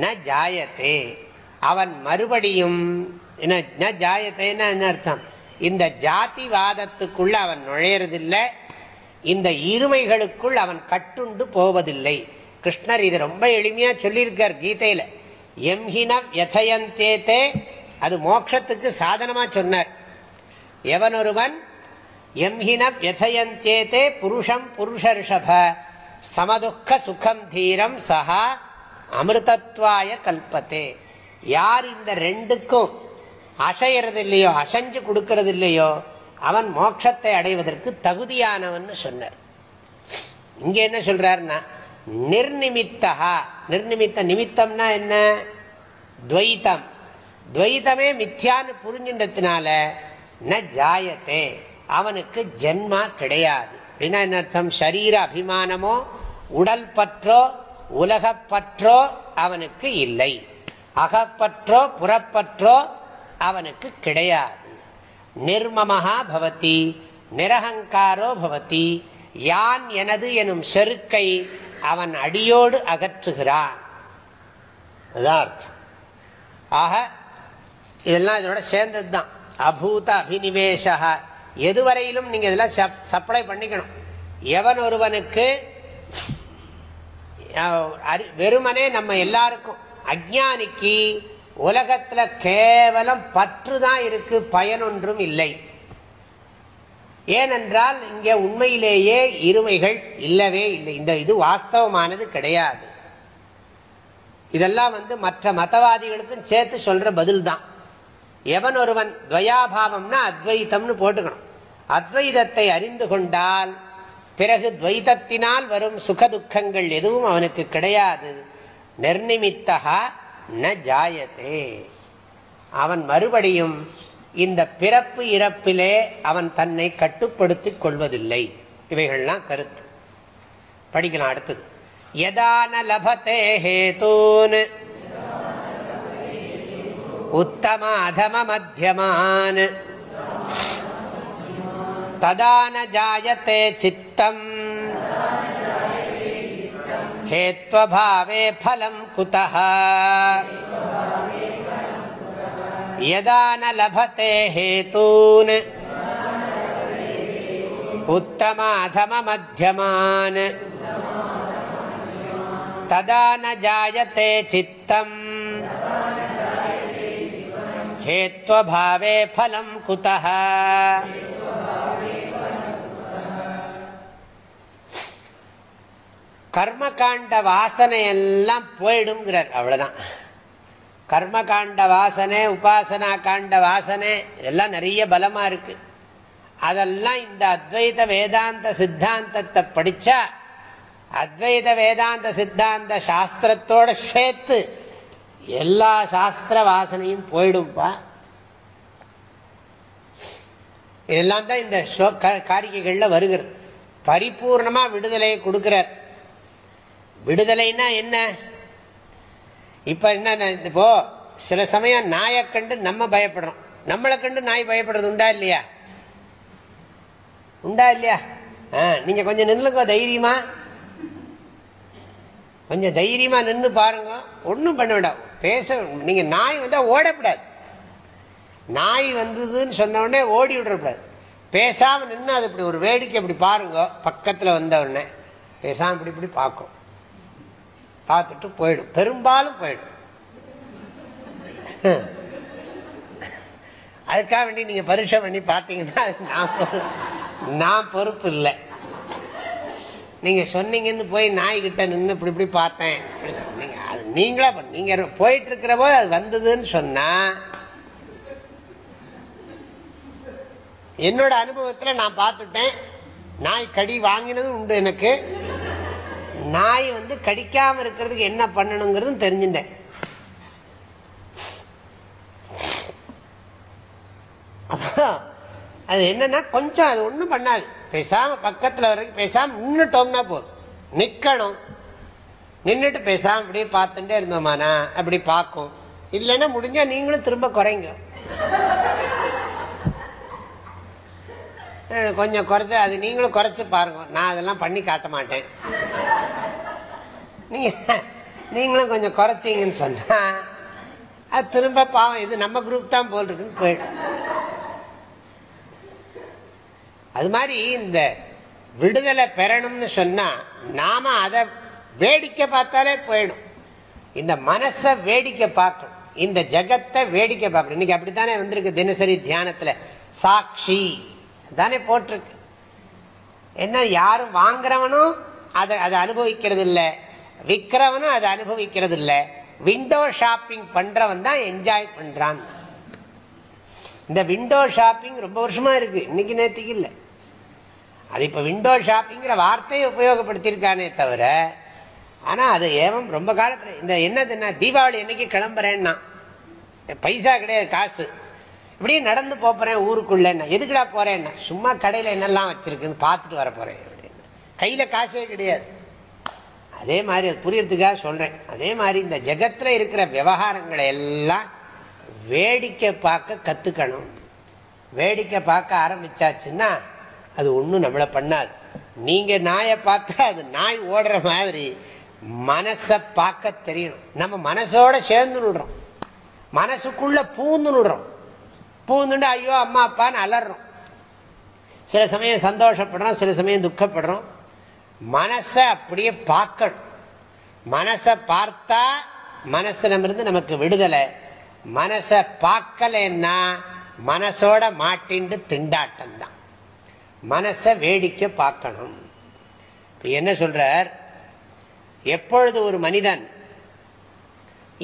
[SPEAKER 1] ந ஜாயத்தே. அவன் மறுபடியும் ந ஜாயத்தைன்னா என்ன அர்த்தம்? இந்த ஜாதிவாதத்துக்குள்ள அவன் நுழையறதில்லை. இந்த இருமைகளுக்குள் அவன் கட்டுண்டு போவதில்லை. கிருஷ்ணர் இது ரொம்ப எளிமையா சொல்லியிருக்கார் கீதையில. எம்ஹின யசயந்தேத்தே அது மோட்சத்துக்கு சாதனமா சொன்னார். எவனொருவன்? எம்ஹின யசயந்தேத்தே புருஷம் புருஷர்ஷப. சமதுக்க சுகம் தீரம் சஹா அமிர்தத்வாய கல்பத்தே. யார் இந்த ரெண்டுக்கும் அசையறது இல்லையோ அசைஞ்சு கொடுக்கறது இல்லையோ அவன் மோட்சத்தை அடைவதற்கு தகுதியானவன் சொன்னார். இங்க என்ன சொல்றாருன்னா நிர்நிமித்தகா நிர்நிமித்த நிமித்தம்னா என்ன? துவைத்தம். துவைத்தமே மித்தியான்னு புரிஞ்சின்றதுனால ந ஜாயத்தே. அவனுக்கு ஜென்மா கிடையாது. அப்படின்னா என்ன அர்த்தம்? சரீர அபிமானமோ உடல் பற்றோ உலகப்பற்றோ அவனுக்கு இல்லை. அகப்பற்றோ புறப்பற்றோ அவனுக்கு கிடையாது. நிர்மமஹா பவதி நிரகங்காரோ பவதி யான் எனது எனும் செருக்கை அவன் அடியோடு அகற்றுகிறான். அதுதான் அர்த்தம் ஆக இதெல்லாம் இதோட சேர்ந்தது தான் அபூத அபினிவேஷ எதுவரையிலும் நீங்க இதெல்லாம் சப்ளை பண்ணிக்கணும். எவன் ஒருவனுக்கு வெறுமனே நம்ம எல்லாருக்கும் அஜானிக்கு உலகத்துல கேவலம் பற்று தான் இருக்கு பயனொன்றும் இல்லை. ஏனென்றால் இங்க உண்மையிலேயே இருமைகள் இல்லவே இல்லை. இந்த இது வாஸ்தவமானது கிடையாது. இதெல்லாம் வந்து மற்ற மதவாதிகளுக்கும் சேர்த்து சொல்ற பதில் தான் எவன் ஒருவன் துவயாபாவம்னா அத்வைத்தம்னு போட்டுக்கணும். அத்வைதத்தை அறிந்து கொண்டால் பிறகு துவைதத்தினால் வரும் சுகதுக்கங்கள் எதுவும் அவனுக்கு கிடையாது. நிர்நிமித்தகா ந ஜாயத்தே. அவன் மறுபடியும் இந்த பிறப்பு இறப்பிலே அவன் தன்னை கட்டுப்படுத்திக் கொள்வதில்லை. இவைகள்லாம் கருத்து. படிக்கலாம் அடுத்தது. யதான லபத்தே ஹேதூன். உத்தம அதம மத்தியமான் ததான ஜாயத்தே சித்தம். हेत्वभावे फलं कुतः? यदा न लभते हेतून्, उत्तमाधममध्यमान्, तदा न जायते चित्तम्। हेत्वभावे फलं कुतः? கர்மகாண்ட வாசனை எல்லாம் போயிடுங்கிறார் அவ்வளவுதான். கர்மகாண்ட வாசனை உபாசனா காண்ட வாசனை எல்லாம் நிறைய பலமா இருக்கு. அதெல்லாம் இந்த அத்வைத வேதாந்த சித்தாந்தத்தை படிச்சா அத்வைத வேதாந்த சித்தாந்த சாஸ்திரத்தோட சேர்த்து எல்லா சாஸ்திர வாசனையும் போயிடும்பா. இதெல்லாம் தான் இந்த காரிகைகள்ல வருகிறது. பரிபூர்ணமா விடுதலையை கொடுக்கிறார். விடுதலைன்னா என்ன? இப்ப என்ன இப்போ சில சமயம் நாயை கண்டு நம்ம பயப்படுறோம். நம்மளை கண்டு நாய் பயப்படுறது உண்டா இல்லையா? உண்டா இல்லையா? நீங்க கொஞ்சம் நின்றுங்க தைரியமா. கொஞ்சம் தைரியமா நின்று பாருங்க. ஒன்றும் பண்ண வேண்டாம். பேச நீங்க நாய் வந்தா ஓடக்கூடாது. நாய் வந்ததுன்னு சொன்ன உடனே ஓடி விடக்கூடாது. பேசாம நின்று அது இப்படி ஒரு வேடிக்கை இப்படி பாருங்க. பக்கத்தில் வந்த உடனே. பேசாம இப்படி இப்படி பார்க்கும். பார்த்துட்டு போயிடும். பெரும்பாலும் போயிடும். அதுக்காக வேண்டி நீங்க பரீட்சை பண்ணி பார்த்தீங்கன்னா நான் பொறுப்பு இல்லை. நீங்க சொன்னீங்கன்னு போய் நாய்கிட்ட நின்று இப்படி இப்படி பார்த்தேன். நீங்க அது நீங்களா பண்ண- நீங்க போயிட்டு இருக்கிற போது அது வந்ததுன்னு சொன்னா என்னோட அனுபவத்தில் நான் பார்த்துட்டேன். நாய் கடி வாங்கினதும் உண்டு எனக்கு. நாய் வந்து கடிக்காம இருக்கிறதுக்கு என்ன பண்ணணுங்கிறதும் தெரிஞ்சுட்டேன். அப்போ அது என்னன்னா கொஞ்சம் அது ஒன்றும் பண்ணாது. பேசாம பக்கத்தில் வரைக்கும் பேசாம நின்றுட்டோம்னா போதும். நிற்கணும் நின்றுட்டு பேசாம அப்படியே பார்த்துட்டே இருந்தோமானா அப்படி பார்க்கும். இல்லைன்னா முடிஞ்சா நீங்களும் திரும்ப குறைங்க. கொஞ்சம் குறைச்சு அது நீங்களும் குறைச்சி பாருங்க. நான் அதெல்லாம் பண்ணி காட்ட மாட்டேன். நீங்க நீங்களும் கொஞ்சம் குறைச்சிங்கன்னு சொன்னா அது திரும்ப பாவம். இது நம்ம குரூப் தான் போல் இருக்குன்னு போயிடும் அது மாதிரி இந்த விடுதலை பெறணும்னு சொன்னா நாம அதை வேடிக்கை பார்த்தாலே போயிடும். இந்த மனசை வேடிக்கை பார்க்கணும். இந்த ஜகத்தை வேடிக்கை பார்க்கணும். இன்னைக்கு அப்படித்தானே வந்திருக்கு தினசரி தியானத்துல? சாட்சி தானே போட்டிருக்கு. என்ன யாரும் வாங்குறவனும் அதை அதை அனுபவிக்கிறது இல்லை விற்கிறவனும் அதை அனுபவிக்கிறது இல்லை விண்டோ ஷாப்பிங் பண்றவன் தான் என்ஜாய் பண்றான். இந்த விண்டோ ஷாப்பிங் ரொம்ப வருஷமா இருக்கு. இன்னைக்கு நேற்றுக்கு இல்லை. அது இப்போ விண்டோ ஷாப்பிங்கிற வார்த்தையை உபயோகப்படுத்தியிருக்கானே தவிர ஆனால் அது ஏவம் ரொம்ப காலத்தில் இந்த என்னதுன்னா தீபாவளி என்னைக்கு கிளம்புறேன்னா பைசா கிடையாது காசு. இப்படியே நடந்து போறேன் ஊருக்குள்ளேன்னா எதுக்குடா போறேன்னா சும்மா கடையில் என்னெல்லாம் வச்சிருக்குன்னு பார்த்துட்டு வர போறேன் அப்படின்னு. கையில் காசே கிடையாது. அதே மாதிரி அது புரியறதுக்காக சொல்றேன். அதே மாதிரி இந்த ஜெகத்தில் இருக்கிற விவகாரங்களை எல்லாம் வேடிக்கை பார்க்க கத்துக்கணும். வேடிக்கை பார்க்க ஆரம்பிச்சாச்சுன்னா அது ஒன்றும் நம்மளை பண்ணாது. நீங்க நாயை பார்த்தா அது நாய் ஓடுற மாதிரி மனசை பார்க்க தெரியணும். நம்ம மனசோட சேர்ந்து விடுறோம் மனசுக்குள்ள பூந்து விடுறோம் பூந்துண்டு ஐயோ அம்மா அப்பான்னு அலறோம் சில சமயம் சந்தோஷப்படுறோம் சில சமயம் துக்கப்படுறோம். மனசை அப்படியே பார்க்கணும். மனசை பார்த்தா மனசுலமிருந்து நமக்கு விடுதலை. மனசை பார்க்கலன்னா மனசோட மாட்டிண்டு திண்டாட்டம் தான் மனசை வேடிக்கை பார்க்கணும். என்ன சொல்றார்? எப்பொழுது ஒரு மனிதன்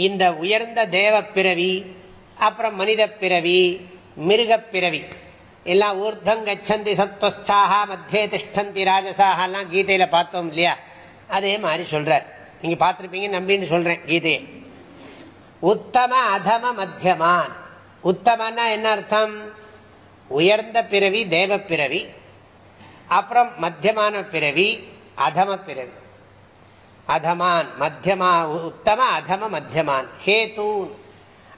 [SPEAKER 1] இந்த உயர்ந்த தேவ பிறவி அப்புறம் மனித பிறவி மிருகப்பிறவி எல்லாம் ஊர்தம் கச்சந்தி சத்வஸ்தாக மத்தியே திஷ்டந்தி ராஜசாகலாம் கீதையில் பார்த்தோம் இல்லையா? அதே மாதிரி சொல்கிறார் நீங்கள் பார்த்துருப்பீங்க நம்பின்னு சொல்கிறேன் கீதையை. உத்தம அதம மத்தியமான். உத்தமன்னா என்ன அர்த்தம்? உயர்ந்த பிறவி தேவ பிறவி. அப்புறம் மத்தியமான பிறவி அதம பிறவி. அதமான் மத்தியமா உத்தம அதம மத்தியமான். ஹேதூன்.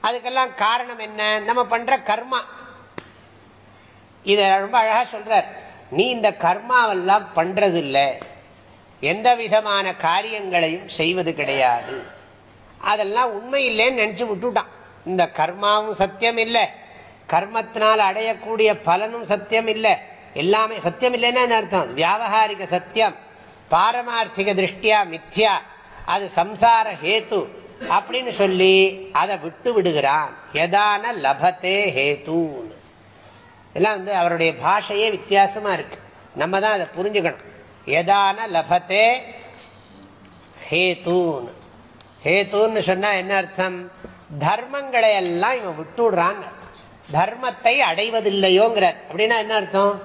[SPEAKER 1] அதுக்கெல்லாம் காரணம் என்ன? நம்ம பண்ற கர்மா. இத ரொம்ப அழகா சொல்றார். நீ இந்த கர்மாவெல்லாம் பண்றது இல்லை எந்த விதமான காரியங்களையும் செய்வது கிடையாது. அதெல்லாம் உண்மை இல்லைன்னு நினைச்சு விட்டுட்டான். இந்த கர்மாவும் சத்தியம் இல்லை. கர்மத்தினால் அடையக்கூடிய பலனும் சத்தியம் இல்லை. எல்லாமே சத்தியம் இல்லைன்னு என்ன அர்த்தம்? வியாபகாரிக சத்தியம் பாரமார்த்திக திருஷ்டியா மித்யா. அது சம்சார ஹேத்து. அப்படின்னு சொல்லி அதை விட்டு விடுகிறான். எதான லபத்தே ஹேத்துன்னு இதெல்லாம் வந்து அவருடைய பாஷையே வித்தியாசமா இருக்கு. நம்ம தான் அதை புரிஞ்சுக்கணும். எதான லபத்தே ஹேதூன். ஹேத்துன்னு சொன்னா என்ன அர்த்தம்? தர்மங்களை எல்லாம் இவன் விட்டு தர்மத்தை அடைவதில்லையோங்கிறார். அப்படின்னா என்ன அர்த்தம்?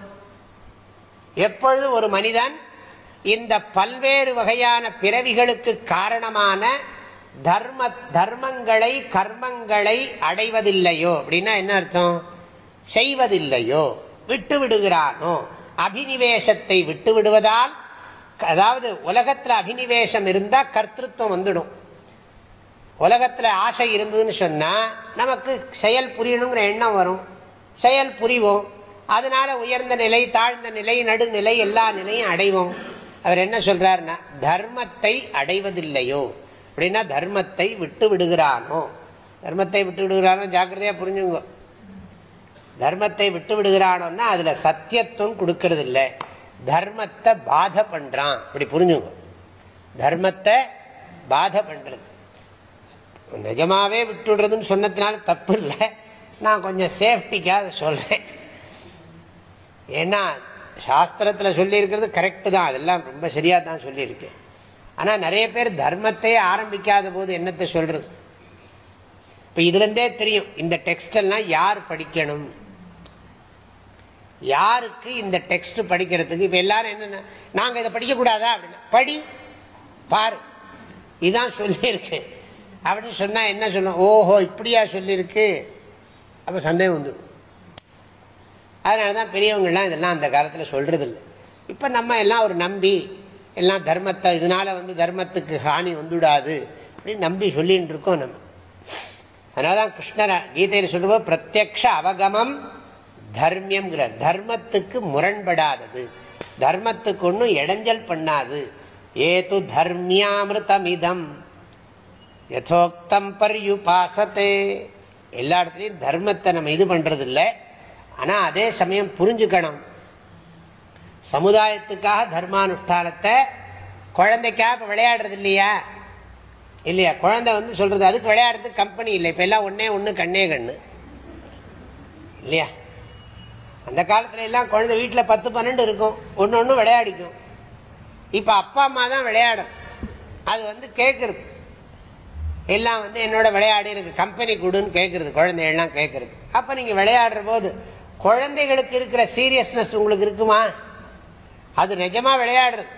[SPEAKER 1] எப்பொழுது ஒரு மனிதன் இந்த பல்வேறு வகையான பிறவிகளுக்கு காரணமான தர்ம தர்மங்களை கர்மங்களை அடைவதில்லையோ அப்படின்னா என்ன அர்த்தம்? செய்வதில்லையோ விட்டு விடுகிறானோ அபினிவேசத்தை விட்டு விடுவதால் அதாவது உலகத்தில் அபினிவேசம் இருந்தா கர்த்தத்துவம் வந்துடும். உலகத்தில் ஆசை இருந்ததுன்னு சொன்னா நமக்கு செயல் புரியணுங்கிற எண்ணம் வரும். செயல் புரிவோம். அதனால உயர்ந்த நிலை தாழ்ந்த நிலை நடுநிலை எல்லா நிலையும் அடைவோம். அவர் என்ன சொல்றாருன்னா தர்மத்தை அடைவதில்லையோ? அப்படின்னா தர்மத்தை விட்டு விடுகிறானோ. தர்மத்தை விட்டு விடுகிறானோ ஜாக்கிரதையா புரிஞ்சுங்க. தர்மத்தை விட்டு விடுகிறானோன்னா அதுல சத்தியத்துவம் கொடுக்கறது இல்லை தர்மத்தை பாதை பண்றான். அப்படி புரிஞ்சுங்க. தர்மத்தை பாதை பண்றது. நிஜமாவே விட்டுடுறதுன்னு சொன்னதுனால தப்பு இல்லை. நான் கொஞ்சம் சேஃப்டிக்காக சொல்றேன். ஏன்னா சாஸ்திரத்தில் சொல்லியிருக்கிறது கரெக்டு தான். அதெல்லாம் ரொம்ப சரியாக தான் சொல்லியிருக்கேன். ஆனால் நிறைய பேர் தர்மத்தையே ஆரம்பிக்காத போது என்னத்தை சொல்றது? இப்போ இதுலேருந்தே தெரியும் இந்த டெக்ஸ்ட் எல்லாம் யார் படிக்கணும்? யாருக்கு இந்த டெக்ஸ்ட் படிக்கிறதுக்கு? இப்போ எல்லாரும் என்னென்ன நாங்கள் இதை படிக்கக்கூடாதா? அப்படின்னா படி பாரு. இதான் சொல்லியிருக்கு. அப்படின்னு சொன்னால் என்ன சொல்லணும் ஓஹோ இப்படியா சொல்லியிருக்கு. அப்போ சந்தேகம் வந்துடும். அதனால தான் பெரியவங்கள்லாம் இதெல்லாம் அந்த காலத்தில் சொல்கிறது இல்லை இப்போ நம்ம எல்லாம் ஒரு நம்பி எல்லாம் தர்மத்தை இதனால வந்து தர்மத்துக்கு ஹானி வந்துடாது அப்படின்னு நம்பி சொல்லிட்டு இருக்கோம் நம்ம. அதனால தான் கிருஷ்ணர் கீதையில் சொல்லுவோம் பிரத்யக்ஷ அவகமம் தர்மியம்ங்கிற தர்மத்துக்கு முரண்படாதது. தர்மத்துக்கு ஒன்றும் இடைஞ்சல் பண்ணாது. ஏது தர்மியாமிருதமிதம். யதோக்தம் பர்யுபாசத்தே. எல்லா இடத்துலையும் தர்மத்தை நம்ம இது பண்றது இல்லை ஆனால் அதே சமயம் புரிஞ்சுக்கணும். சமுதாயத்துக்காக தர்மானுஷ்டானத்தை குழந்தைக்காக இப்போ விளையாடுறது இல்லையா? இல்லையா? குழந்தை வந்து சொல்றது அதுக்கு விளையாடுறதுக்கு கம்பெனி இல்லை. இப்போ எல்லாம் ஒன்னே ஒன்று கண்ணே கண்ணு. இல்லையா? அந்த காலத்துல எல்லாம் குழந்தை வீட்டில் பத்து பன்னெண்டு இருக்கும். ஒன்று ஒன்று விளையாடிக்கும். இப்போ அப்பா அம்மா தான் விளையாடும். அது வந்து கேட்குறது எல்லாம் வந்து என்னோட விளையாடி எனக்கு கம்பெனி கொடுன்னு கேட்குறது குழந்தைகள்லாம் கேட்குறது அப்போ நீங்கள் விளையாடுற போது குழந்தைகளுக்கு இருக்கிற சீரியஸ்னஸ் உங்களுக்கு இருக்குமா? அது நிஜமா விளையாடுறது.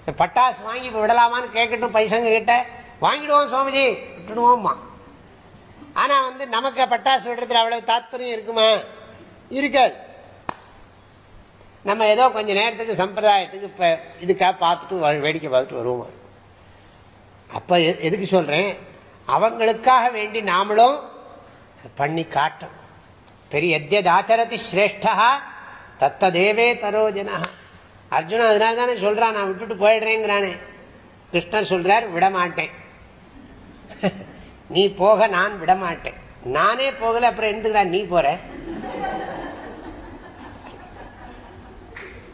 [SPEAKER 1] இந்த பட்டாசு வாங்கி இப்போ விடலாமான்னு கேட்கட்டும் பைசங்க கிட்ட. வாங்கிடுவோம் சுவாமிஜி விட்டுடுவோம்மா. ஆனால் வந்து நமக்கு பட்டாசு விடுறதுல அவ்வளவு தாத்பரியம் இருக்குமா? இருக்காது. நம்ம ஏதோ கொஞ்சம் நேரத்துக்கு சம்பிரதாயத்துக்கு இப்போ இதுக்காக பார்த்துட்டு வேடிக்கை பார்த்துட்டு வருவோம். அப்போ எதுக்கு சொல்கிறேன் அவங்களுக்காக வேண்டி நாமளும் பண்ணி காட்டும் பெரிய எத்தியதாச்சரதி சிரேஷ்டா தத்ததேவே தரோஜனா அர்ஜுனன் அதனால தானே சொல்றான் நான் விட்டுட்டு போயிடுறேங்கிறானே. கிருஷ்ணன் சொல்றார் விட மாட்டேன் நீ போக நான் விட மாட்டேன் நானே போகல அப்புறம் எந்துக்கிறான் நீ போற?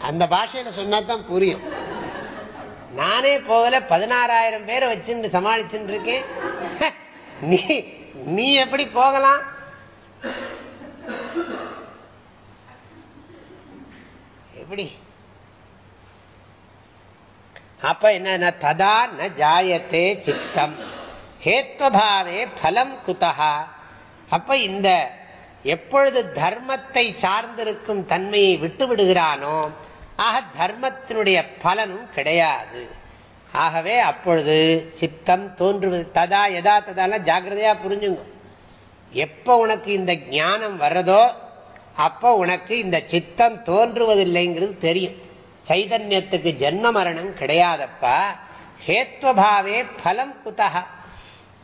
[SPEAKER 1] அந்த பாஷையில சொன்னா தான் புரியும். நானே போகல பதினாறாயிரம் பேரை வச்சுட்டு சமாளிச்சுட்டு இருக்கேன் நீ நீ எப்படி போகலாம்? எப்படி? அப்ப என்ன ததா ந ஜாயத்தே சித்தம். ஹேத்வபாவே பலம் குதா அப்ப இந்த எப்பொழுது தர்மத்தை சார்ந்திருக்கும் தன்மையை விட்டு விடுகிறானோ ஆக தர்மத்தினுடைய பலனும் கிடையாது. ஆகவே அப்பொழுது சித்தம் தோன்றுவது ததா எதா ததாலாம் ஜாகிரதையா புரிஞ்சுங்க. எப்ப உனக்கு இந்த ஞானம் வர்றதோ அப்போ உனக்கு இந்த சித்தம் தோன்றுவதில்லைங்கிறது தெரியும். சைதன்யத்துக்கு ஜென்ம மரணம் கிடையாதப்பா ஹேத்வபாவே பலம் குதா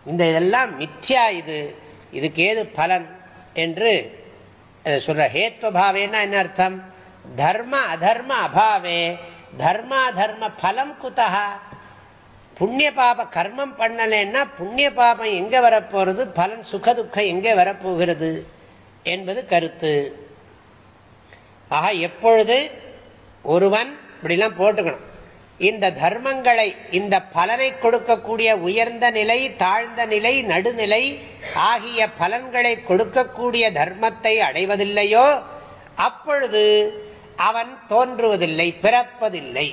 [SPEAKER 1] இந்த இதெல்லாம் மித்யா இது. இதுக்கு ஏது பலன் என்று சொல்ற. ஹேத்வபாவேன்னா என்ன அர்த்தம்? தர்ம அதர்ம அபாவே. தர்மா தர்ம பலம் குதா புண்ணிய பாப கர்மம் பண்ணலைன்னா புண்ணிய பாபம் எங்க வரப்போறது? பலன் சுகதுக்கம் எங்கே வரப்போகிறது? என்பது கருத்து. ஆக எப்பொழுது ஒருவன் இப்படிலாம் போட்டுக்கணும். இந்த தர்மங்களை இந்த பலனை கொடுக்கக்கூடிய உயர்ந்த நிலை தாழ்ந்த நிலை நடுநிலை ஆகிய பலன்களை கொடுக்கக்கூடிய தர்மத்தை அடைவதில்லையோ அப்பொழுது அவன் தோன்றுவதில்லை பிறப்பதில்லை.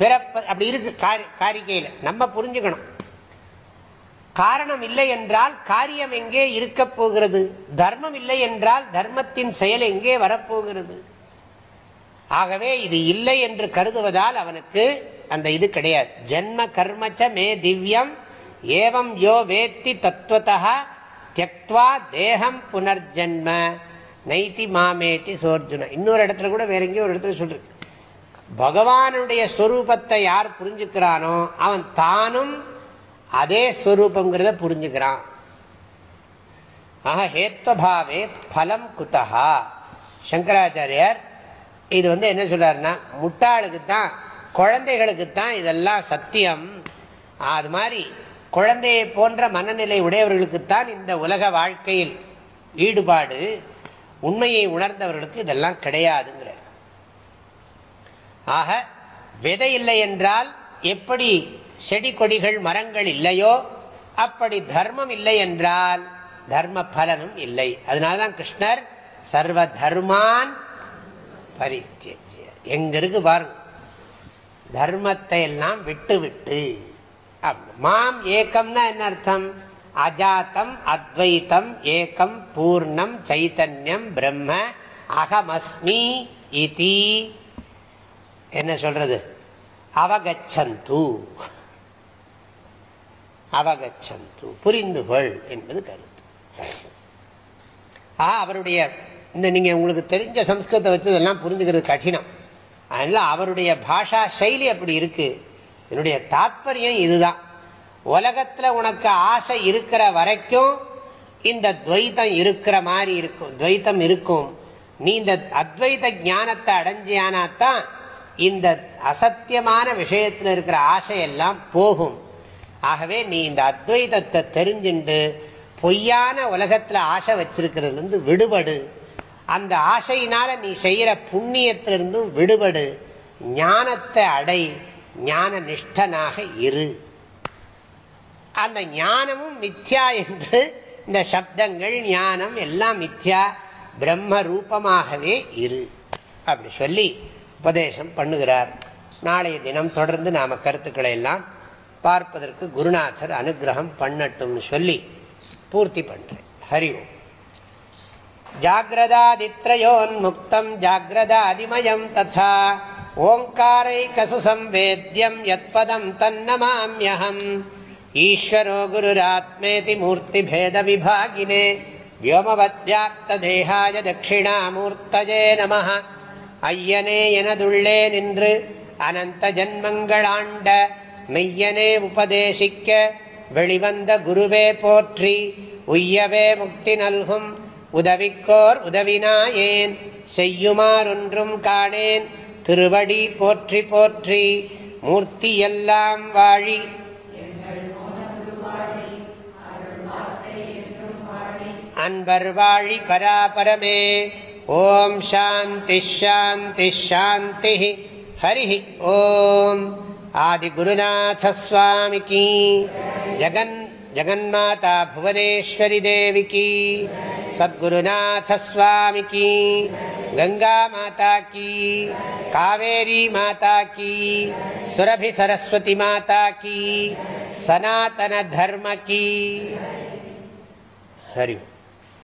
[SPEAKER 1] பிறப்ப அப்படி இருக்கு காரிக்கையில். நம்ம புரிஞ்சுக்கணும். காரணம் இல்லை என்றால் காரியம் எங்கே இருக்க போகிறது? தர்மம் இல்லை என்றால் தர்மத்தின் செயல் எங்கே வரப்போகிறது ஆகவே இது இல்லை என்று கருதுவதால் அவனுக்கு அந்த இது கிடையாது. ஜென்ம கர்மச்ச மே திவ்யம் ஏவம் யோ வேத்தி தத்துவத்தா தியக்வா தேகம் புனர்ஜென்ம. நைத்தி மாமேத்தி சோர்ஜுன. இன்னொரு இடத்துல கூட வேற எங்கேயோ ஒரு இடத்துல சொல்றேன். பகவானுடைய ஸ்வரூபத்தை யார் புரிஞ்சுக்கிறானோ அவன் தானும் அதே ஸ்வரூபங்கிறத புரிஞ்சுக்கிறான். ஆக ஹேத்வபாவே பலம் குத்தகா சங்கராச்சாரியார் இது வந்து என்ன சொல்றாருன்னா முட்டாளுக்கு தான் குழந்தைகளுக்கு தான் இதெல்லாம் சத்தியம். அது மாதிரி குழந்தையை போன்ற மனநிலை உடையவர்களுக்குத்தான் இந்த உலக வாழ்க்கையில் ஈடுபாடு உண்மையை உணர்ந்தவர்களுக்கு இதெல்லாம் கிடையாதுங்கிற ஆக விதை இல்லை என்றால் எப்படி செடி கொடிகள் மரங்கள் இல்லையோ அப்படி தர்மம் இல்லை என்றால் தர்ம பலனும் இல்லை. அதனால்தான் கிருஷ்ணர் சர்வ தர்மான் பரித்திய எங்க இருக்கு பாருங்க. தர்மத்தை எல்லாம் விட்டு விட்டு மாம் ஏக்கம்னா என்ன அர்த்தம்? அஜாத்தம் அத்வைத்தம் ஏக்கம் பூர்ணம் சைத்தன்யம் பிரம்ம அகமஸ்மி இதி. என்ன சொல்றது? அவகச்சந்து. அவகச்சந்து. புரிந்துகொள் என்பது கருத்து. அவருடைய இந்த நீங்கள் உங்களுக்கு தெரிஞ்ச சம்ஸ்கிருதத்தை வச்சு இதெல்லாம் புரிஞ்சுக்கிறது கடினம். அதனால் அவருடைய பாஷா சைலி அப்படி இருக்குது என்னுடைய தாத்பரியம் இதுதான். உலகத்தில் உனக்கு ஆசை இருக்கிற வரைக்கும் இந்த துவைத்தம் இருக்கிற மாதிரி இருக்கும். துவைத்தம் இருக்கும். நீ இந்த அத்வைத ஞானத்தை அடைஞ்சியானாத்தான் இந்த அசத்தியமான விஷயத்தில் இருக்கிற ஆசையெல்லாம் போகும். ஆகவே நீ இந்த அத்வைதத்தை தெரிஞ்சுண்டு பொய்யான உலகத்தில் ஆசை வச்சிருக்கிறதுலேருந்து விடுபடு. அந்த ஆசையினால நீ செய்யற புண்ணியத்திலிருந்தும் விடுபடு. ஞானத்தை அடை. ஞான நிஷ்டனாக இரு. அந்த ஞானமும் மித்யா என்று இந்த சப்தங்கள் ஞானம் எல்லாம் மித்யா பிரம்ம ரூபமாகவே இரு. அப்படி சொல்லி உபதேசம் பண்ணுகிறார். நாளைய தினம் தொடர்ந்து நாம கருத்துக்களை எல்லாம் பார்ப்பதற்கு குருநாதர் அனுகிரகம் பண்ணட்டும்னு சொல்லி பூர்த்தி பண்றேன். ஹரி ஓம். जाग्रदादित्रयोन्मुक्तं जाग्रदादिमयं तथा ओङ्कारैकसु संवेद्यं यत्पदं तन्नमाम्यहम् ईश्वरो गुरुरात्मेति मूर्तिभेदविभागिने व्योमवद्व्याप्तदेहाय दक्षिणामूर्तये नमः ஐயனே எனதுள்ளே நின்று அனந்த ஜன்மங்களாண்ட மெய்யனே உபதேசிக்க வெளிவந்த குருவே போற்றி உய்யவே முக்தி நல்கும் உதவிக்கோர் உதவினாயேன். செய்யுமாறொன்றும் காணேன். திருவடி போற்றி போற்றி. மூர்த்தி எல்லாம் வாழி. அன்பர் வாழி பராபரமே. ஓம் சாந்தி ஷாந்தி ஷாந்தி ஹரி ஓம். ஆதிகுருநாசஸ்வாமிக்கு ஜகன் जगन्माता भुवनेश्वरी देवी की, सद्गुरुनाथ स्वामी की, गंगा माता की, कावेरी माता की, सुरभि सरस्वती माता की, सनातन धर्म की। हरि